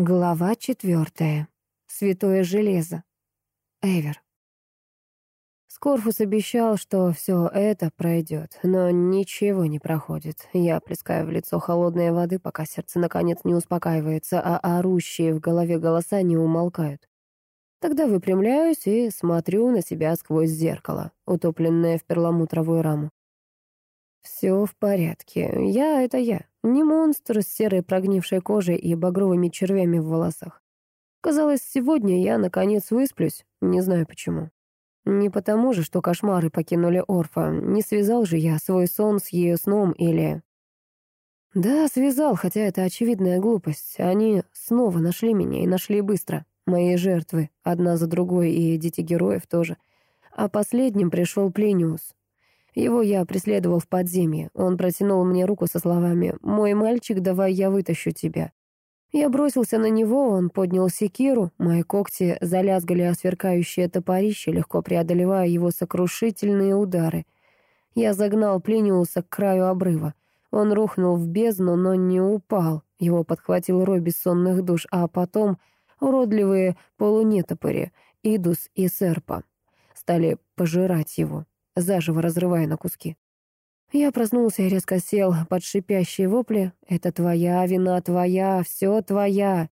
Глава четвертая. Святое железо. Эвер. Скорфус обещал, что все это пройдет, но ничего не проходит. Я плескаю в лицо холодной воды, пока сердце наконец не успокаивается, а орущие в голове голоса не умолкают. Тогда выпрямляюсь и смотрю на себя сквозь зеркало, утопленное в перламутровую раму. Все в порядке. Я — это я. Не монстр с серой прогнившей кожей и багровыми червями в волосах. Казалось, сегодня я, наконец, высплюсь. Не знаю почему. Не потому же, что кошмары покинули Орфа. Не связал же я свой сон с ее сном или... Да, связал, хотя это очевидная глупость. Они снова нашли меня и нашли быстро. Мои жертвы, одна за другой, и дети героев тоже. А последним пришел Плениус. Его я преследовал в подземье. Он протянул мне руку со словами «Мой мальчик, давай я вытащу тебя». Я бросился на него, он поднял секиру, мои когти залязгали о сверкающее топорище, легко преодолевая его сокрушительные удары. Я загнал Плениуса к краю обрыва. Он рухнул в бездну, но не упал. Его подхватил рой бессонных душ, а потом уродливые полунетопыри, Идус и Серпа, стали пожирать его заживо разрывая на куски. Я проснулся и резко сел под шипящие вопли. «Это твоя вина, твоя, все твоя!»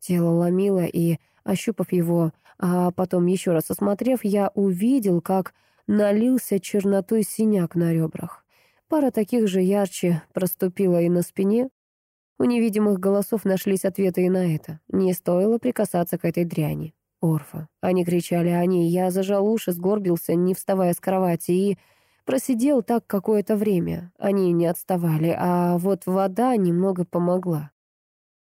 Тело ломило, и, ощупав его, а потом еще раз осмотрев, я увидел, как налился чернотой синяк на ребрах. Пара таких же ярче проступила и на спине. У невидимых голосов нашлись ответы и на это. Не стоило прикасаться к этой дряни. Орфа. Они кричали они. Я зажал уши, сгорбился, не вставая с кровати, и просидел так какое-то время. Они не отставали, а вот вода немного помогла.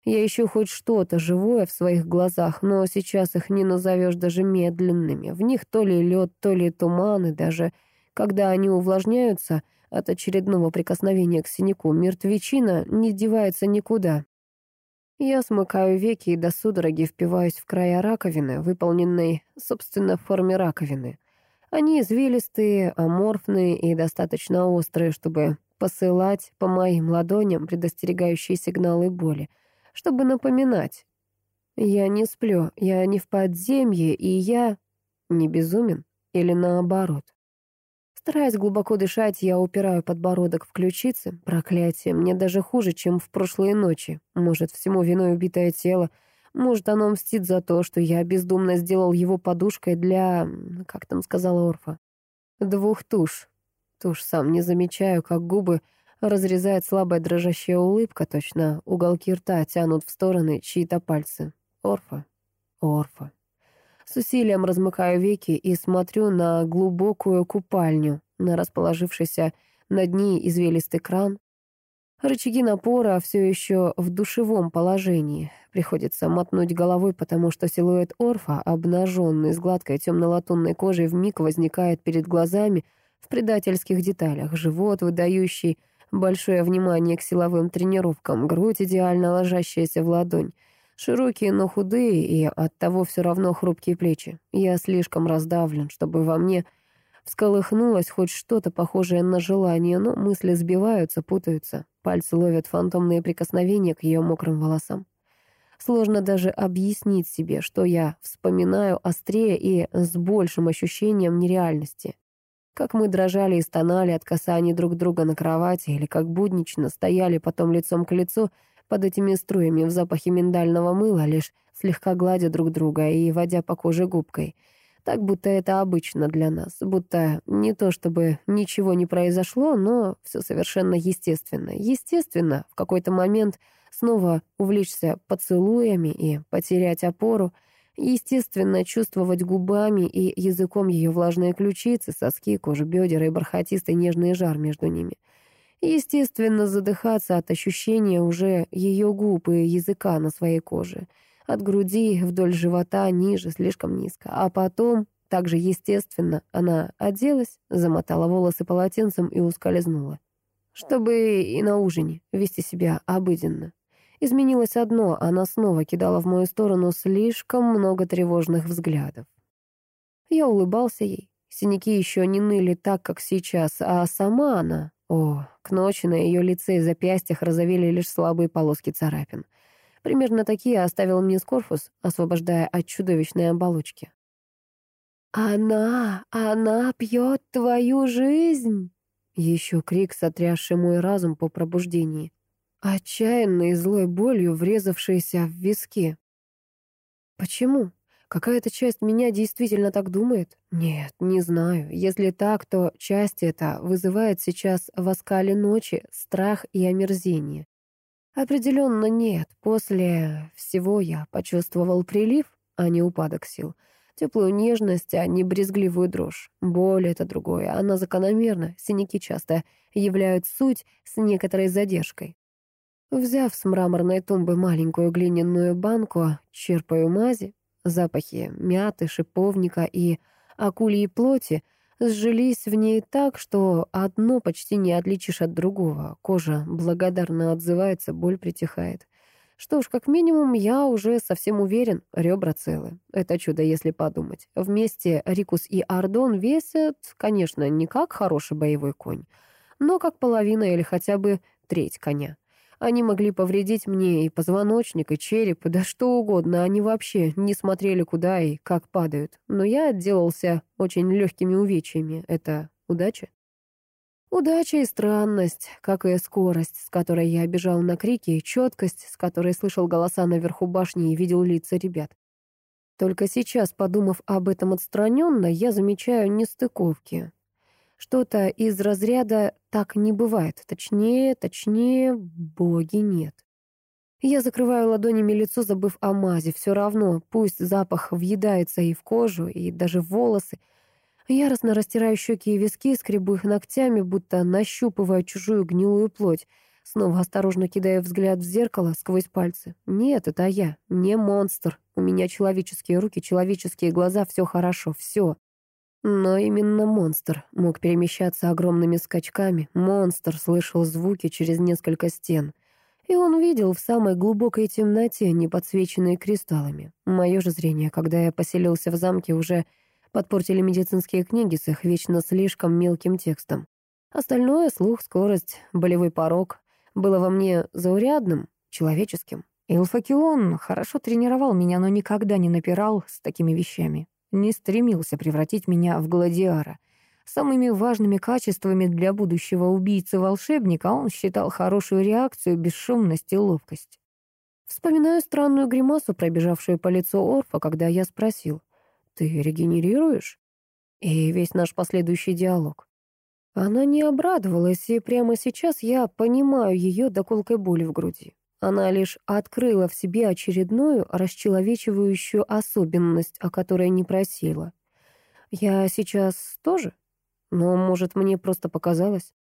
Я ищу хоть что-то живое в своих глазах, но сейчас их не назовешь даже медленными. В них то ли лед, то ли туман, и даже когда они увлажняются от очередного прикосновения к синяку, мертвечина не девается никуда. Я смыкаю веки и до судороги впиваюсь в края раковины, выполненной, собственно, в форме раковины. Они извилистые, аморфные и достаточно острые, чтобы посылать по моим ладоням предостерегающие сигналы боли, чтобы напоминать. Я не сплю, я не в подземье, и я не безумен или наоборот. Стараясь глубоко дышать, я упираю подбородок в ключицы. Проклятие, мне даже хуже, чем в прошлые ночи. Может, всему виной убитое тело. Может, оно мстит за то, что я бездумно сделал его подушкой для... Как там сказала Орфа? Двух туш. Туш сам не замечаю, как губы разрезает слабая дрожащая улыбка, точно уголки рта тянут в стороны чьи-то пальцы. Орфа. Орфа. С усилием размыкаю веки и смотрю на глубокую купальню, на расположившийся над ней извилистый кран. Рычаги напора все еще в душевом положении. Приходится мотнуть головой, потому что силуэт Орфа, обнаженный с гладкой темно-латунной кожей, вмиг возникает перед глазами в предательских деталях. Живот, выдающий большое внимание к силовым тренировкам, грудь, идеально ложащаяся в ладонь, Широкие, но худые и оттого все равно хрупкие плечи. Я слишком раздавлен, чтобы во мне всколыхнулось хоть что-то похожее на желание, но мысли сбиваются, путаются. Пальцы ловят фантомные прикосновения к ее мокрым волосам. Сложно даже объяснить себе, что я вспоминаю острее и с большим ощущением нереальности. Как мы дрожали и стонали от касаний друг друга на кровати, или как буднично стояли потом лицом к лицу — под этими струями в запахе миндального мыла, лишь слегка гладя друг друга и водя по коже губкой. Так, будто это обычно для нас, будто не то чтобы ничего не произошло, но все совершенно естественно. Естественно, в какой-то момент снова увлечься поцелуями и потерять опору, естественно, чувствовать губами и языком ее влажные ключицы, соски, кожу бедер и бархатистый нежный жар между ними — Естественно, задыхаться от ощущения уже ее губ и языка на своей коже. От груди вдоль живота ниже, слишком низко. А потом, также естественно, она оделась, замотала волосы полотенцем и ускользнула. Чтобы и на ужине вести себя обыденно. Изменилось одно, она снова кидала в мою сторону слишком много тревожных взглядов. Я улыбался ей. Синяки еще не ныли так, как сейчас, а сама она о, к ночи на ее лице и запястьях разовели лишь слабые полоски царапин. Примерно такие оставил мне Скорфус, освобождая от чудовищной оболочки. «Она, она пьет твою жизнь!» Еще крик, сотрясший мой разум по пробуждении. Отчаянной злой болью, врезавшейся в виски. Почему? Какая-то часть меня действительно так думает? Нет, не знаю. Если так, то часть эта вызывает сейчас в оскале ночи страх и омерзение. Определенно нет. После всего я почувствовал прилив, а не упадок сил. Теплую нежность, а не брезгливую дрожь. Боль — это другое. Она закономерна. Синяки часто являют суть с некоторой задержкой. Взяв с мраморной тумбы маленькую глиняную банку, черпаю мази, запахи мяты, шиповника и акульей плоти сжились в ней так, что одно почти не отличишь от другого. Кожа благодарно отзывается, боль притихает. Что ж, как минимум, я уже совсем уверен, ребра целы. Это чудо, если подумать. Вместе Рикус и Ардон весят, конечно, не как хороший боевой конь, но как половина или хотя бы треть коня. Они могли повредить мне и позвоночник, и череп, да что угодно. Они вообще не смотрели, куда и как падают. Но я отделался очень легкими увечьями. Это удача? Удача и странность, как и скорость, с которой я бежал на крики, и четкость, с которой слышал голоса наверху башни и видел лица ребят. Только сейчас, подумав об этом отстраненно, я замечаю нестыковки. Что-то из разряда «так не бывает», точнее, точнее, боги нет. Я закрываю ладонями лицо, забыв о мазе. Все равно, пусть запах въедается и в кожу, и даже в волосы, Яростно растираю щеки и виски, скребу их ногтями, будто нащупывая чужую гнилую плоть. Снова осторожно кидаю взгляд в зеркало сквозь пальцы. Нет, это я, не монстр. У меня человеческие руки, человеческие глаза, все хорошо, все. Но именно монстр мог перемещаться огромными скачками. Монстр слышал звуки через несколько стен. И он видел в самой глубокой темноте, не подсвеченные кристаллами. Мое же зрение, когда я поселился в замке, уже Подпортили медицинские книги с их вечно слишком мелким текстом. Остальное — слух, скорость, болевой порог — было во мне заурядным, человеческим. Илфакион хорошо тренировал меня, но никогда не напирал с такими вещами. Не стремился превратить меня в гладиара. Самыми важными качествами для будущего убийцы-волшебника он считал хорошую реакцию, бесшумность и ловкость. Вспоминаю странную гримасу, пробежавшую по лицу Орфа, когда я спросил, ты регенерируешь? И весь наш последующий диалог. Она не обрадовалась, и прямо сейчас я понимаю ее до колкой боли в груди. Она лишь открыла в себе очередную расчеловечивающую особенность, о которой не просила. Я сейчас тоже? Но, может, мне просто показалось?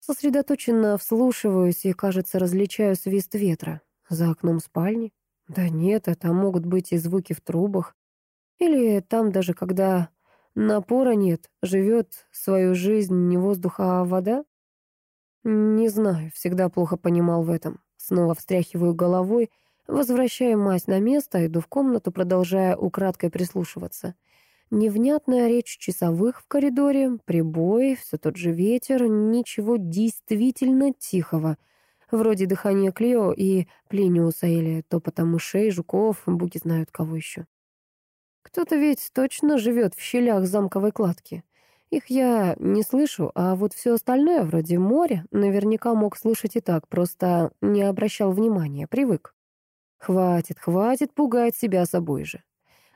Сосредоточенно вслушиваюсь и, кажется, различаю свист ветра. За окном спальни? Да нет, это могут быть и звуки в трубах. Или там даже когда напора нет, живет свою жизнь не воздух, а вода? Не знаю, всегда плохо понимал в этом. Снова встряхиваю головой, возвращаю мать на место, иду в комнату, продолжая украдкой прислушиваться. Невнятная речь часовых в коридоре, прибой, все тот же ветер, ничего действительно тихого. Вроде дыхания Клео и Плиниуса или топота мышей, жуков, буки знают кого еще. Кто-то ведь точно живет в щелях замковой кладки. Их я не слышу, а вот все остальное, вроде моря, наверняка мог слышать и так, просто не обращал внимания, привык. Хватит, хватит пугать себя собой же.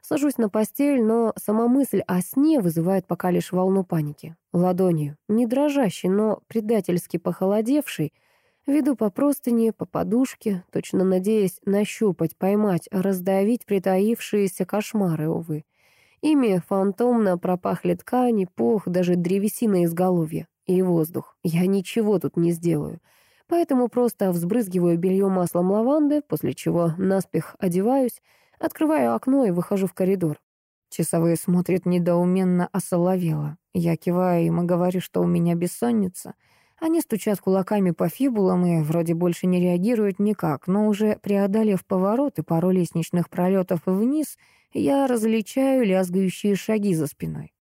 Сажусь на постель, но сама мысль о сне вызывает пока лишь волну паники. Ладонью, не дрожащей, но предательски похолодевшей, Веду по простыне, по подушке, точно надеясь нащупать, поймать, раздавить притаившиеся кошмары, увы. Ими фантомно пропахли ткани, пух, даже древесина изголовья и воздух. Я ничего тут не сделаю. Поэтому просто взбрызгиваю белье маслом лаванды, после чего наспех одеваюсь, открываю окно и выхожу в коридор. Часовые смотрят недоуменно осоловело. Я киваю им и говорю, что у меня бессонница — они стучат кулаками по фибулам и вроде больше не реагируют никак, но уже преодолев поворот и пару лестничных пролетов вниз, я различаю лязгающие шаги за спиной.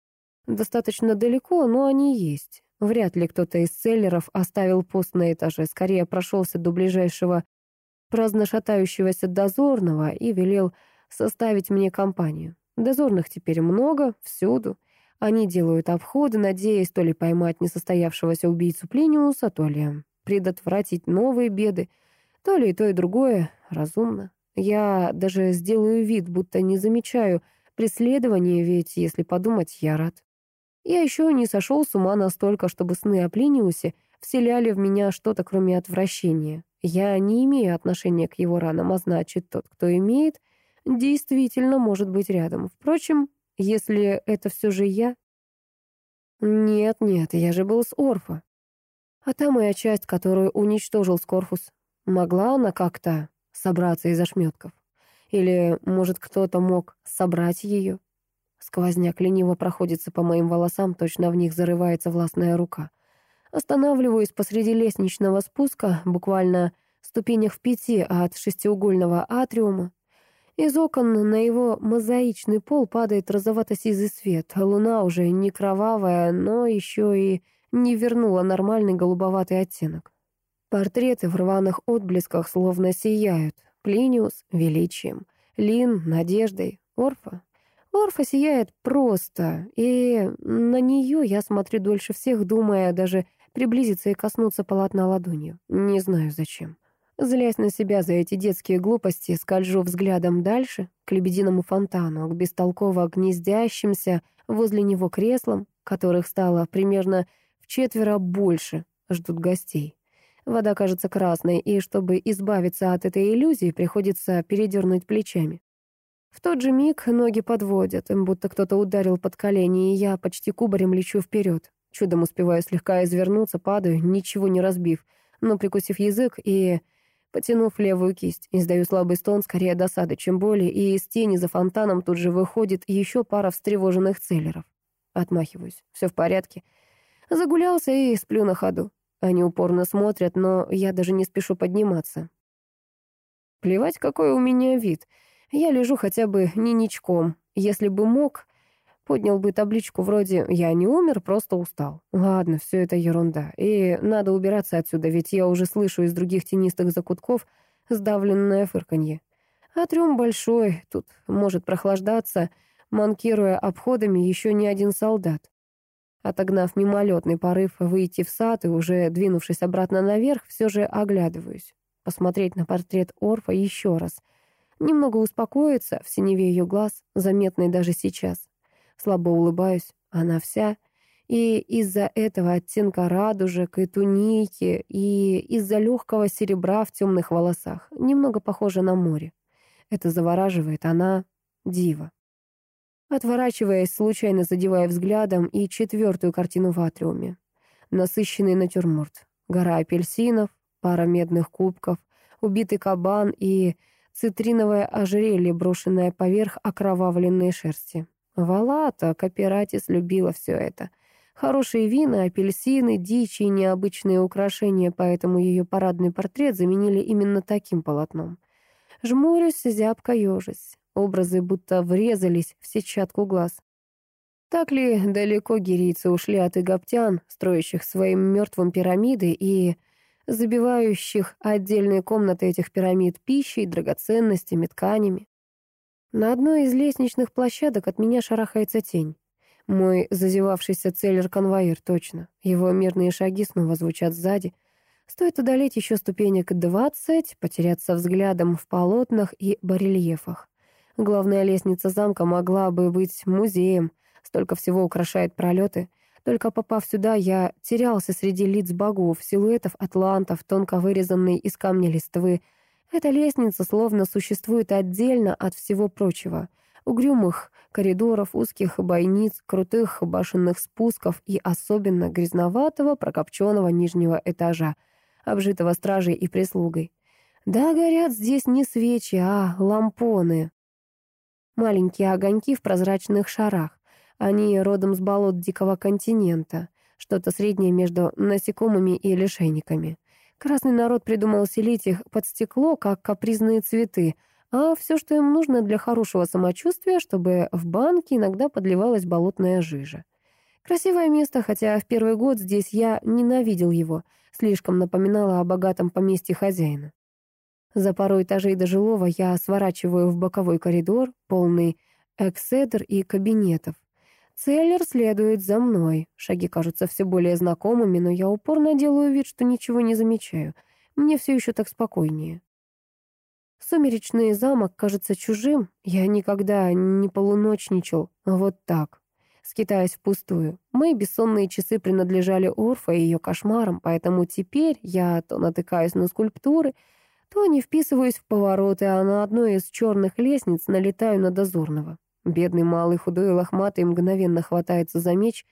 Достаточно далеко, но они есть. Вряд ли кто-то из селлеров оставил пост на этаже, скорее прошелся до ближайшего праздно шатающегося дозорного и велел составить мне компанию. Дозорных теперь много, всюду. Они делают обходы, надеясь то ли поймать несостоявшегося убийцу Плиниуса, то ли предотвратить новые беды, то ли и то, и другое разумно. Я даже сделаю вид, будто не замечаю преследования, ведь, если подумать, я рад. Я еще не сошел с ума настолько, чтобы сны о Плиниусе вселяли в меня что-то, кроме отвращения. Я не имею отношения к его ранам, а значит, тот, кто имеет, действительно может быть рядом. Впрочем, если это все же я... Нет, нет, я же был с Орфа. А та моя часть, которую уничтожил Скорфус, могла она как-то собраться из ошметков? Или, может, кто-то мог собрать ее? Сквозняк лениво проходится по моим волосам, точно в них зарывается властная рука. Останавливаюсь посреди лестничного спуска, буквально ступенях в пяти от шестиугольного атриума. Из окон на его мозаичный пол падает розовато-сизый свет. Луна уже не кровавая, но еще и не вернула нормальный голубоватый оттенок. Портреты в рваных отблесках словно сияют. Плиниус — величием, Лин — надеждой, Орфа Орфа сияет просто, и на нее я смотрю дольше всех, думая даже приблизиться и коснуться полотна ладонью. Не знаю зачем. Злясь на себя за эти детские глупости, скольжу взглядом дальше, к лебединому фонтану, к бестолково гнездящимся возле него креслам, которых стало примерно в четверо больше, ждут гостей. Вода кажется красной, и чтобы избавиться от этой иллюзии, приходится передернуть плечами. В тот же миг ноги подводят, будто кто-то ударил под колени, и я почти кубарем лечу вперед. Чудом успеваю слегка извернуться, падаю, ничего не разбив, но прикусив язык и, потянув левую кисть, издаю слабый стон, скорее досады, чем боли, и из тени за фонтаном тут же выходит еще пара встревоженных целлеров. Отмахиваюсь. Все в порядке. Загулялся и сплю на ходу. Они упорно смотрят, но я даже не спешу подниматься. Плевать, какой у меня вид — я лежу хотя бы не ничком. Если бы мог, поднял бы табличку вроде «Я не умер, просто устал». Ладно, все это ерунда. И надо убираться отсюда, ведь я уже слышу из других тенистых закутков сдавленное фырканье. А трюм большой, тут может прохлаждаться, манкируя обходами еще не один солдат. Отогнав мимолетный порыв выйти в сад и уже двинувшись обратно наверх, все же оглядываюсь. Посмотреть на портрет Орфа еще раз — Немного успокоиться в синеве ее глаз, заметной даже сейчас. Слабо улыбаюсь, она вся. И из-за этого оттенка радужек и туники, и из-за легкого серебра в темных волосах, немного похожа на море. Это завораживает, она дива. Отворачиваясь, случайно задевая взглядом и четвертую картину в атриуме. Насыщенный натюрморт. Гора апельсинов, пара медных кубков, убитый кабан и цитриновое ожерелье, брошенное поверх окровавленной шерсти. Валата, Каператис любила все это. Хорошие вина, апельсины, дичи и необычные украшения, поэтому ее парадный портрет заменили именно таким полотном. Жмурюсь, зябко ежась. Образы будто врезались в сетчатку глаз. Так ли далеко гирийцы ушли от егоптян, строящих своим мертвым пирамиды, и забивающих отдельные комнаты этих пирамид пищей, драгоценностями, тканями. На одной из лестничных площадок от меня шарахается тень. Мой зазевавшийся целлер-конвоир, точно. Его мирные шаги снова звучат сзади. Стоит удалить еще ступенек двадцать, потеряться взглядом в полотнах и барельефах. Главная лестница замка могла бы быть музеем, столько всего украшает пролеты — только попав сюда, я терялся среди лиц богов, силуэтов атлантов, тонко вырезанной из камня листвы. Эта лестница словно существует отдельно от всего прочего. Угрюмых коридоров, узких бойниц, крутых башенных спусков и особенно грязноватого прокопченного нижнего этажа, обжитого стражей и прислугой. Да, горят здесь не свечи, а лампоны. Маленькие огоньки в прозрачных шарах. Они родом с болот дикого континента, что-то среднее между насекомыми и лишайниками. Красный народ придумал селить их под стекло, как капризные цветы, а все, что им нужно для хорошего самочувствия, чтобы в банке иногда подливалась болотная жижа. Красивое место, хотя в первый год здесь я ненавидел его, слишком напоминало о богатом поместье хозяина. За пару этажей до жилого я сворачиваю в боковой коридор, полный экседр и кабинетов. Целлер следует за мной. Шаги кажутся все более знакомыми, но я упорно делаю вид, что ничего не замечаю. Мне все еще так спокойнее. Сумеречный замок кажется чужим. Я никогда не полуночничал вот так, скитаясь впустую. Мои бессонные часы принадлежали Орфа и ее кошмарам, поэтому теперь я то натыкаюсь на скульптуры, то не вписываюсь в повороты, а на одной из черных лестниц налетаю на дозорного. Бедный малый худой и лохматый мгновенно хватается за меч.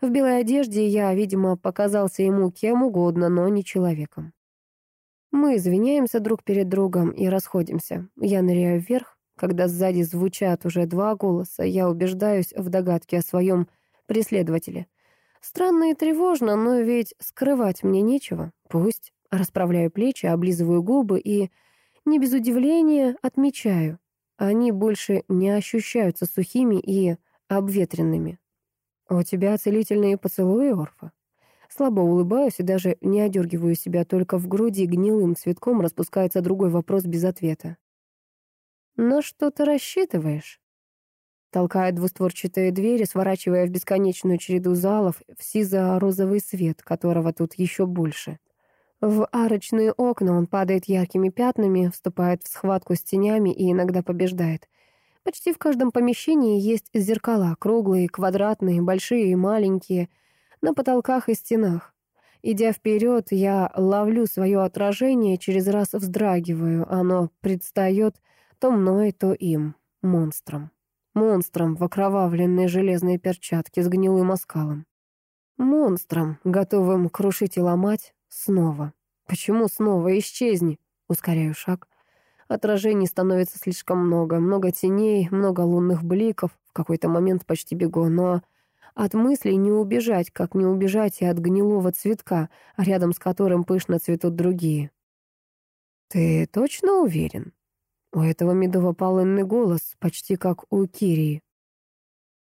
В белой одежде я, видимо, показался ему кем угодно, но не человеком. Мы извиняемся друг перед другом и расходимся. Я ныряю вверх. Когда сзади звучат уже два голоса, я убеждаюсь в догадке о своем преследователе. Странно и тревожно, но ведь скрывать мне нечего. Пусть. Расправляю плечи, облизываю губы и, не без удивления, отмечаю. Они больше не ощущаются сухими и обветренными. «У тебя целительные поцелуи, Орфа?» Слабо улыбаюсь и даже не одергиваю себя, только в груди гнилым цветком распускается другой вопрос без ответа. «На что ты рассчитываешь?» Толкает двустворчатые двери, сворачивая в бесконечную череду залов в сизо-розовый свет, которого тут еще больше. В арочные окна он падает яркими пятнами, вступает в схватку с тенями и иногда побеждает. Почти в каждом помещении есть зеркала, круглые, квадратные, большие и маленькие, на потолках и стенах. Идя вперед, я ловлю свое отражение, через раз вздрагиваю. Оно предстает то мной, то им, монстром. Монстром в окровавленной железной перчатке с гнилым оскалом. Монстром, готовым крушить и ломать, Снова. Почему снова? Исчезни. Ускоряю шаг. Отражений становится слишком много. Много теней, много лунных бликов. В какой-то момент почти бегу, но от мыслей не убежать, как не убежать и от гнилого цветка, рядом с которым пышно цветут другие. «Ты точно уверен?» У этого медово-полынный голос, почти как у Кирии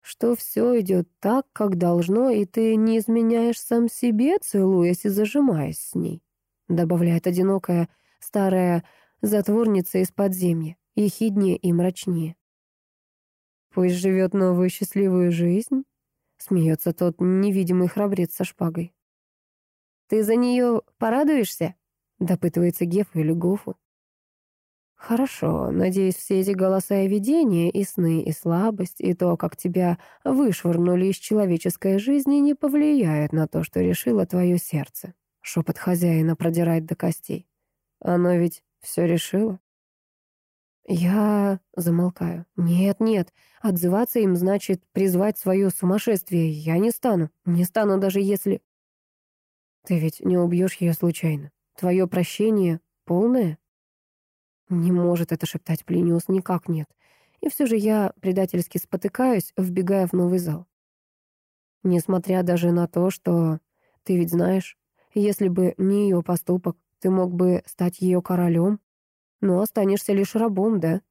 что все идет так, как должно, и ты не изменяешь сам себе, целуясь и зажимаясь с ней», добавляет одинокая старая затворница из подземья, ехиднее и мрачнее. «Пусть живет новую счастливую жизнь», смеется тот невидимый храбрец со шпагой. «Ты за нее порадуешься?» допытывается Гефу или Гофу. «Хорошо. Надеюсь, все эти голоса и видения, и сны, и слабость, и то, как тебя вышвырнули из человеческой жизни, не повлияют на то, что решило твое сердце». Шепот хозяина продирает до костей. «Оно ведь все решило?» Я замолкаю. «Нет, нет. Отзываться им значит призвать свое сумасшествие. Я не стану. Не стану, даже если...» «Ты ведь не убьешь ее случайно. Твое прощение полное?» Не может это шептать Плиниус, никак нет. И все же я предательски спотыкаюсь, вбегая в новый зал. Несмотря даже на то, что ты ведь знаешь, если бы не ее поступок, ты мог бы стать ее королем, но останешься лишь рабом, да?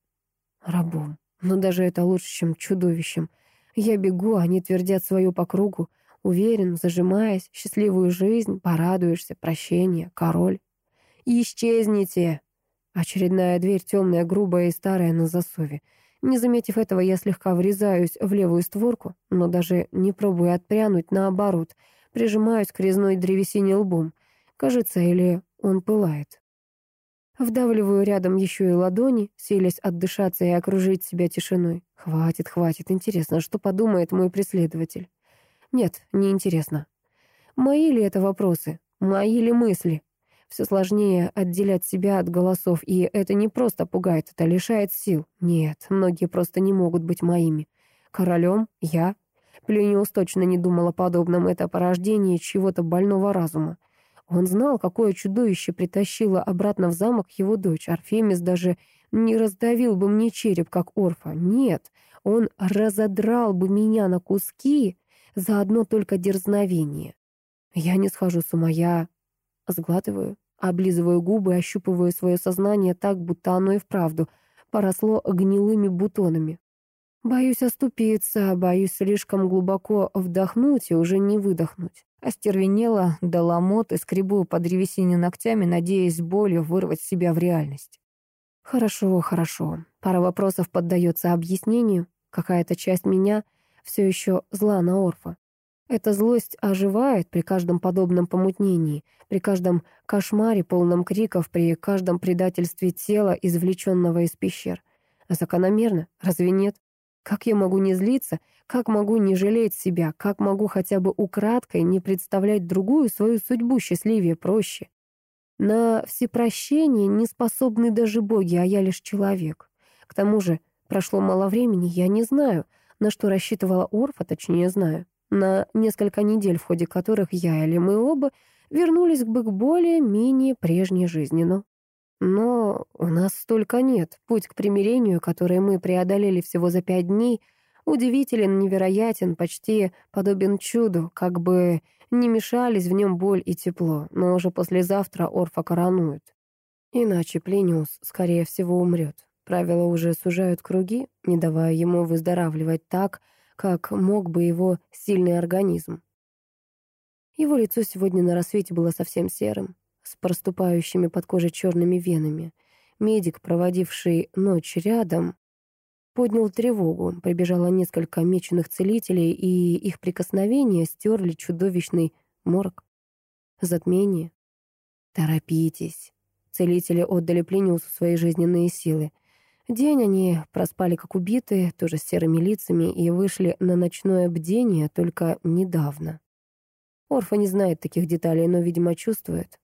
Рабом. Но даже это лучше, чем чудовищем. Я бегу, они твердят свою по кругу, уверен, зажимаясь, счастливую жизнь, порадуешься, прощение, король. «Исчезните!» Очередная дверь темная, грубая и старая на засове. Не заметив этого, я слегка врезаюсь в левую створку, но даже не пробую отпрянуть, наоборот, прижимаюсь к резной древесине лбом. Кажется, или он пылает. Вдавливаю рядом еще и ладони, селись отдышаться и окружить себя тишиной. Хватит, хватит, интересно, что подумает мой преследователь? Нет, не интересно. Мои ли это вопросы? Мои ли мысли? Все сложнее отделять себя от голосов, и это не просто пугает, это лишает сил. Нет, многие просто не могут быть моими. Королем я. Плюниус точно не думал о подобном, это порождение чего-то больного разума. Он знал, какое чудовище притащило обратно в замок его дочь. Арфемис даже не раздавил бы мне череп, как Орфа. Нет, он разодрал бы меня на куски за одно только дерзновение. Я не схожу с ума, я Сглатываю, облизываю губы, ощупываю свое сознание так, будто оно и вправду поросло гнилыми бутонами. Боюсь оступиться, боюсь слишком глубоко вдохнуть и уже не выдохнуть. Остервенела до ломоты, скребу по древесине ногтями, надеясь болью вырвать себя в реальность. Хорошо, хорошо. Пара вопросов поддается объяснению. Какая-то часть меня все еще зла на Орфа. Эта злость оживает при каждом подобном помутнении, при каждом кошмаре, полном криков, при каждом предательстве тела, извлеченного из пещер. А закономерно, разве нет? Как я могу не злиться? Как могу не жалеть себя? Как могу хотя бы украдкой не представлять другую свою судьбу счастливее, проще? На всепрощение не способны даже боги, а я лишь человек. К тому же прошло мало времени, я не знаю, на что рассчитывала Орфа, точнее знаю на несколько недель, в ходе которых я или мы оба вернулись бы к более-менее прежней жизни. Но, но у нас столько нет. Путь к примирению, который мы преодолели всего за пять дней, удивителен, невероятен, почти подобен чуду, как бы не мешались в нем боль и тепло, но уже послезавтра Орфа коронуют. Иначе Плениус, скорее всего, умрет. Правила уже сужают круги, не давая ему выздоравливать так, как мог бы его сильный организм. Его лицо сегодня на рассвете было совсем серым, с проступающими под кожей черными венами. Медик, проводивший ночь рядом, поднял тревогу. Прибежало несколько меченых целителей, и их прикосновения стерли чудовищный морг. Затмение. «Торопитесь». Целители отдали Плиниусу свои жизненные силы. День они проспали как убитые, тоже с серыми лицами, и вышли на ночное бдение только недавно. Орфа не знает таких деталей, но, видимо, чувствует.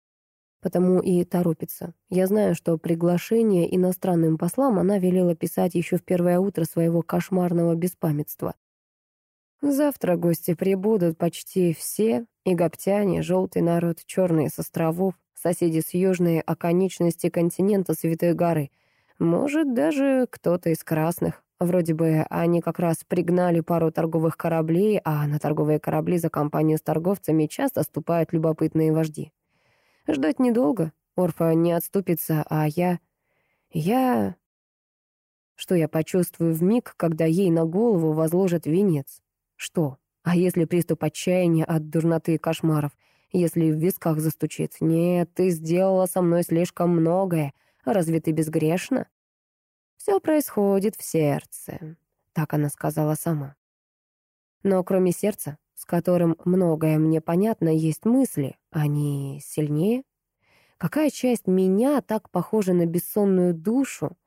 Потому и торопится. Я знаю, что приглашение иностранным послам она велела писать еще в первое утро своего кошмарного беспамятства. Завтра гости прибудут почти все, и гаптяне, желтый народ, черные с островов, соседи с южной оконечности континента Святой горы — может, даже кто-то из красных. Вроде бы они как раз пригнали пару торговых кораблей, а на торговые корабли за компанию с торговцами часто ступают любопытные вожди. Ждать недолго. Орфа не отступится, а я... Я... Что я почувствую в миг, когда ей на голову возложат венец? Что? А если приступ отчаяния от дурноты и кошмаров? Если в висках застучит? Нет, ты сделала со мной слишком многое. Разве ты безгрешна? Все происходит в сердце, так она сказала сама. Но кроме сердца, с которым многое мне понятно, есть мысли, они сильнее? Какая часть меня так похожа на бессонную душу,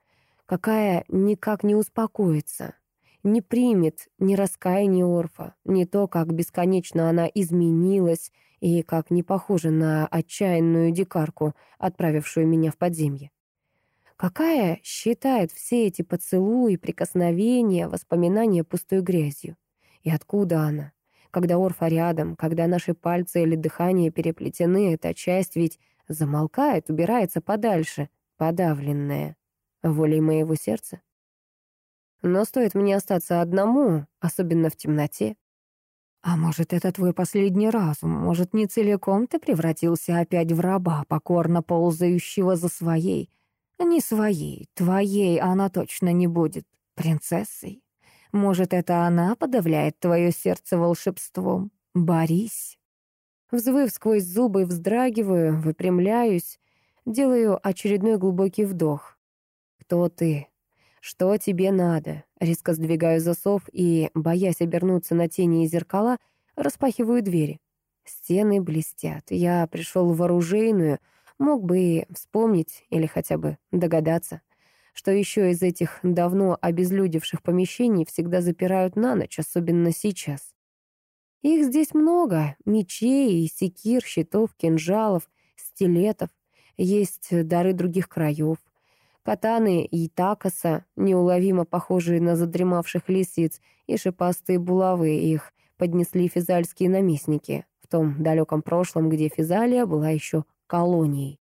какая никак не успокоится, не примет ни раскаяние Орфа, ни то, как бесконечно она изменилась и как не похожа на отчаянную дикарку, отправившую меня в подземье. Какая считает все эти поцелуи, прикосновения, воспоминания пустой грязью? И откуда она? Когда Орфа рядом, когда наши пальцы или дыхание переплетены, эта часть ведь замолкает, убирается подальше, подавленная, волей моего сердца. Но стоит мне остаться одному, особенно в темноте. А может, это твой последний разум? Может, не целиком ты превратился опять в раба, покорно ползающего за своей, не своей, твоей она точно не будет. Принцессой. Может, это она подавляет твое сердце волшебством? Борись. Взвыв сквозь зубы, вздрагиваю, выпрямляюсь, делаю очередной глубокий вдох. «Кто ты? Что тебе надо?» Резко сдвигаю засов и, боясь обернуться на тени и зеркала, распахиваю двери. Стены блестят. Я пришел в оружейную, Мог бы и вспомнить или хотя бы догадаться, что еще из этих давно обезлюдевших помещений всегда запирают на ночь, особенно сейчас. Их здесь много — мечей, секир, щитов, кинжалов, стилетов. Есть дары других краев. Катаны и такоса, неуловимо похожие на задремавших лисиц, и шипастые булавы их поднесли физальские наместники в том далеком прошлом, где Физалия была еще колонией.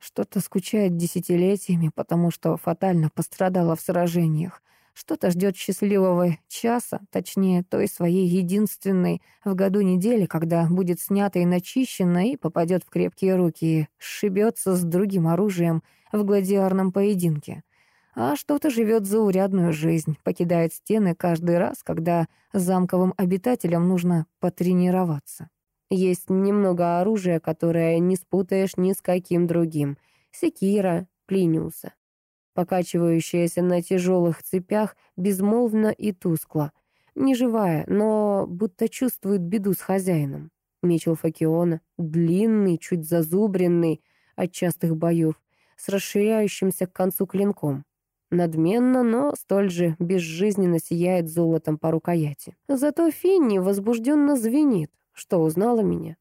Что-то скучает десятилетиями, потому что фатально пострадала в сражениях. Что-то ждет счастливого часа, точнее, той своей единственной в году недели, когда будет снято и начищено и попадет в крепкие руки и сшибется с другим оружием в гладиарном поединке. А что-то живет заурядную жизнь, покидает стены каждый раз, когда замковым обитателям нужно потренироваться. Есть немного оружия, которое не спутаешь ни с каким другим. Секира, Плиниуса. покачивающаяся на тяжелых цепях, безмолвно и тускло. Неживая, но будто чувствует беду с хозяином. Меч Алфакиона, длинный, чуть зазубренный от частых боев, с расширяющимся к концу клинком. Надменно, но столь же безжизненно сияет золотом по рукояти. Зато Финни возбужденно звенит, что узнала меня.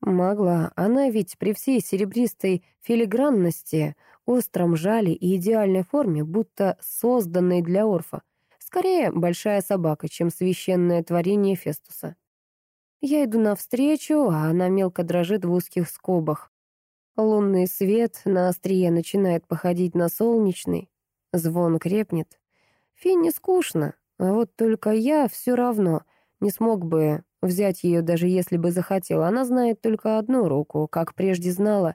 Могла, она ведь при всей серебристой филигранности, остром жале и идеальной форме, будто созданной для Орфа. Скорее, большая собака, чем священное творение Фестуса. Я иду навстречу, а она мелко дрожит в узких скобах. Лунный свет на острие начинает походить на солнечный. Звон крепнет. Финни скучно, а вот только я все равно не смог бы взять ее, даже если бы захотел. Она знает только одну руку, как прежде знала.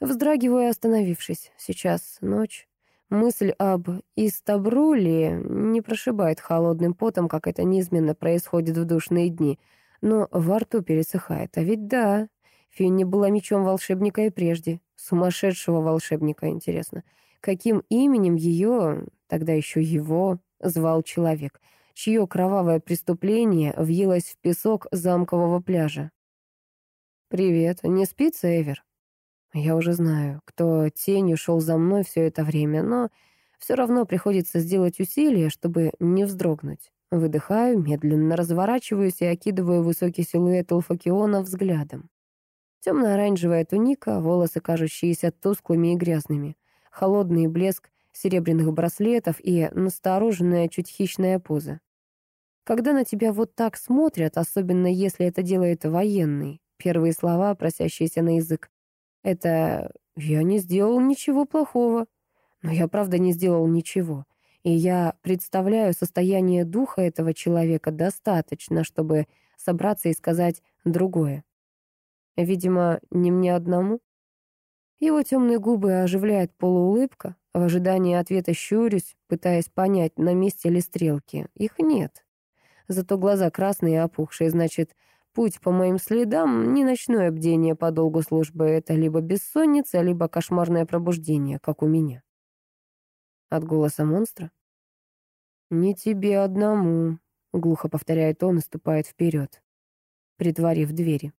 Вздрагиваю, остановившись. Сейчас ночь. Мысль об Истабруле не прошибает холодным потом, как это неизменно происходит в душные дни — но во рту пересыхает. А ведь да, Финни была мечом волшебника и прежде. Сумасшедшего волшебника, интересно. Каким именем ее, тогда еще его, звал человек, чье кровавое преступление въелось в песок замкового пляжа? «Привет, не спится, Эвер?» Я уже знаю, кто тенью шел за мной все это время, но все равно приходится сделать усилие, чтобы не вздрогнуть. Выдыхаю, медленно разворачиваюсь и окидываю высокий силуэт Алфакиона взглядом. Темно-оранжевая туника, волосы, кажущиеся тусклыми и грязными, холодный блеск серебряных браслетов и настороженная, чуть хищная поза. Когда на тебя вот так смотрят, особенно если это делает военный, первые слова, просящиеся на язык, это «я не сделал ничего плохого». Но я правда не сделал ничего и я представляю состояние духа этого человека достаточно, чтобы собраться и сказать другое. Видимо, не мне одному. Его темные губы оживляет полуулыбка. В ожидании ответа щурюсь, пытаясь понять, на месте ли стрелки. Их нет. Зато глаза красные и опухшие, значит, путь по моим следам — не ночное бдение по долгу службы, это либо бессонница, либо кошмарное пробуждение, как у меня от голоса монстра. «Не тебе одному», — глухо повторяет он и ступает вперед, притворив двери.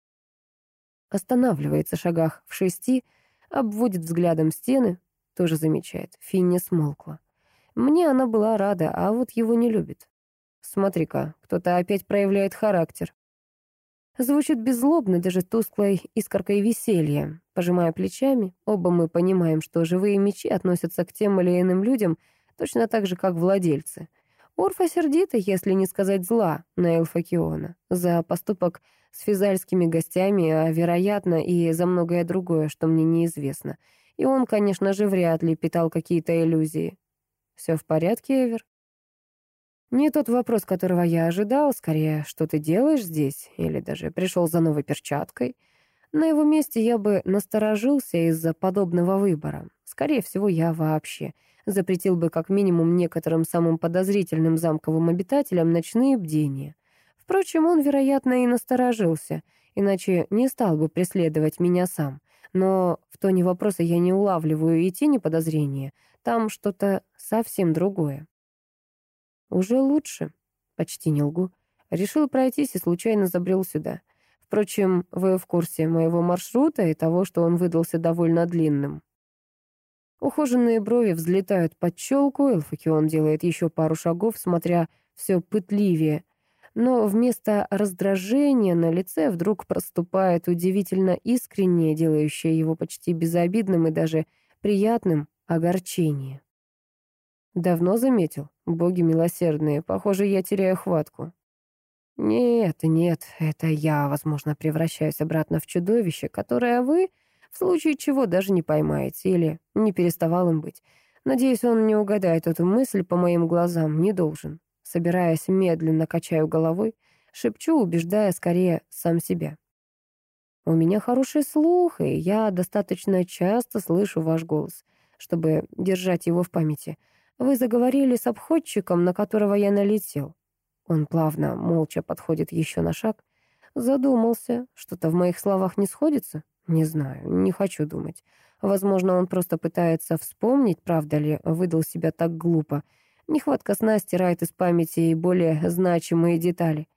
Останавливается шагах в шести, обводит взглядом стены, тоже замечает. Финни смолкла. Мне она была рада, а вот его не любит. Смотри-ка, кто-то опять проявляет характер. Звучит беззлобно, даже тусклой искоркой веселья. Пожимая плечами, оба мы понимаем, что живые мечи относятся к тем или иным людям точно так же, как владельцы. Орфа сердита, если не сказать зла, на Элфакиона за поступок с физальскими гостями, а, вероятно, и за многое другое, что мне неизвестно. И он, конечно же, вряд ли питал какие-то иллюзии. «Все в порядке, Эвер?» Не тот вопрос, которого я ожидал, скорее, что ты делаешь здесь, или даже пришел за новой перчаткой. На его месте я бы насторожился из-за подобного выбора. Скорее всего, я вообще запретил бы как минимум некоторым самым подозрительным замковым обитателям ночные бдения. Впрочем, он, вероятно, и насторожился, иначе не стал бы преследовать меня сам. Но в тоне вопроса я не улавливаю и тени подозрения. Там что-то совсем другое. Уже лучше. Почти не лгу. Решил пройтись и случайно забрел сюда. Впрочем, вы в курсе моего маршрута и того, что он выдался довольно длинным. Ухоженные брови взлетают под челку, Элфакион делает еще пару шагов, смотря все пытливее. Но вместо раздражения на лице вдруг проступает удивительно искреннее, делающее его почти безобидным и даже приятным огорчение. Давно заметил? Боги милосердные, похоже, я теряю хватку. Нет, нет, это я, возможно, превращаюсь обратно в чудовище, которое вы, в случае чего, даже не поймаете или не переставал им быть. Надеюсь, он не угадает эту мысль по моим глазам, не должен. Собираясь, медленно качаю головой, шепчу, убеждая скорее сам себя. У меня хороший слух, и я достаточно часто слышу ваш голос, чтобы держать его в памяти — вы заговорили с обходчиком, на которого я налетел. Он плавно, молча подходит еще на шаг. Задумался. Что-то в моих словах не сходится? Не знаю, не хочу думать. Возможно, он просто пытается вспомнить, правда ли, выдал себя так глупо. Нехватка сна стирает из памяти и более значимые детали.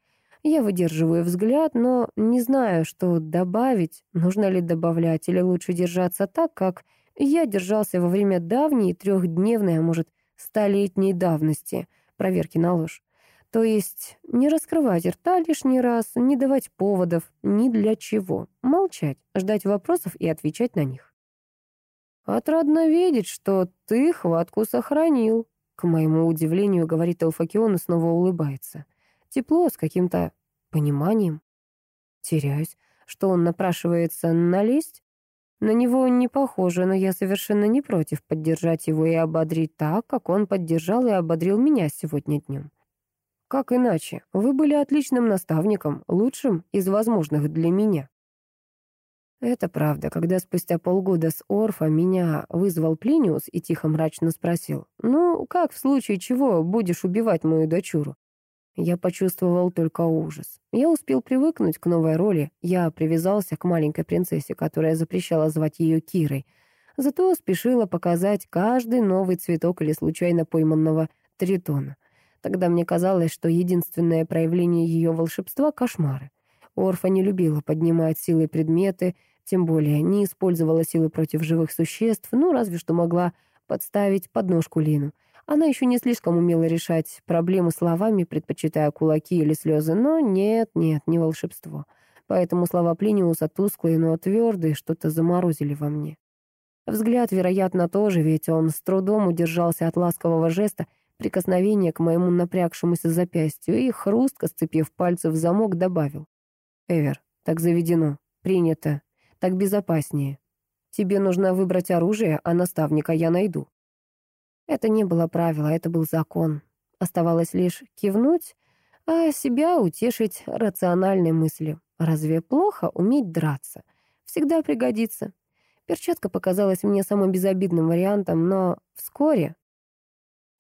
Я выдерживаю взгляд, но не знаю, что добавить, нужно ли добавлять, или лучше держаться так, как я держался во время давней трехдневной, а может, столетней давности проверки на ложь. То есть не раскрывать рта лишний раз, не давать поводов ни для чего. Молчать, ждать вопросов и отвечать на них. «Отрадно видеть, что ты хватку сохранил», — к моему удивлению говорит Элфакион и снова улыбается. Тепло, с каким-то пониманием. Теряюсь, что он напрашивается налезть. На него не похоже, но я совершенно не против поддержать его и ободрить так, как он поддержал и ободрил меня сегодня днем. Как иначе? Вы были отличным наставником, лучшим из возможных для меня. Это правда, когда спустя полгода с Орфа меня вызвал Плиниус и тихо мрачно спросил, «Ну, как в случае чего будешь убивать мою дочуру?» Я почувствовал только ужас. Я успел привыкнуть к новой роли. Я привязался к маленькой принцессе, которая запрещала звать ее Кирой. Зато спешила показать каждый новый цветок или случайно пойманного тритона. Тогда мне казалось, что единственное проявление ее волшебства — кошмары. Орфа не любила поднимать силы предметы, тем более не использовала силы против живых существ, ну, разве что могла подставить подножку Лину. Она еще не слишком умела решать проблемы словами, предпочитая кулаки или слезы, но нет, нет, не волшебство. Поэтому слова Плиниуса тусклые, но твердые, что-то заморозили во мне. Взгляд, вероятно, тоже, ведь он с трудом удержался от ласкового жеста, прикосновения к моему напрягшемуся запястью и, хрустко сцепив пальцы в замок, добавил. «Эвер, так заведено, принято, так безопаснее. Тебе нужно выбрать оружие, а наставника я найду». Это не было правило, это был закон. Оставалось лишь кивнуть, а себя утешить рациональной мыслью. Разве плохо уметь драться? Всегда пригодится. Перчатка показалась мне самым безобидным вариантом, но вскоре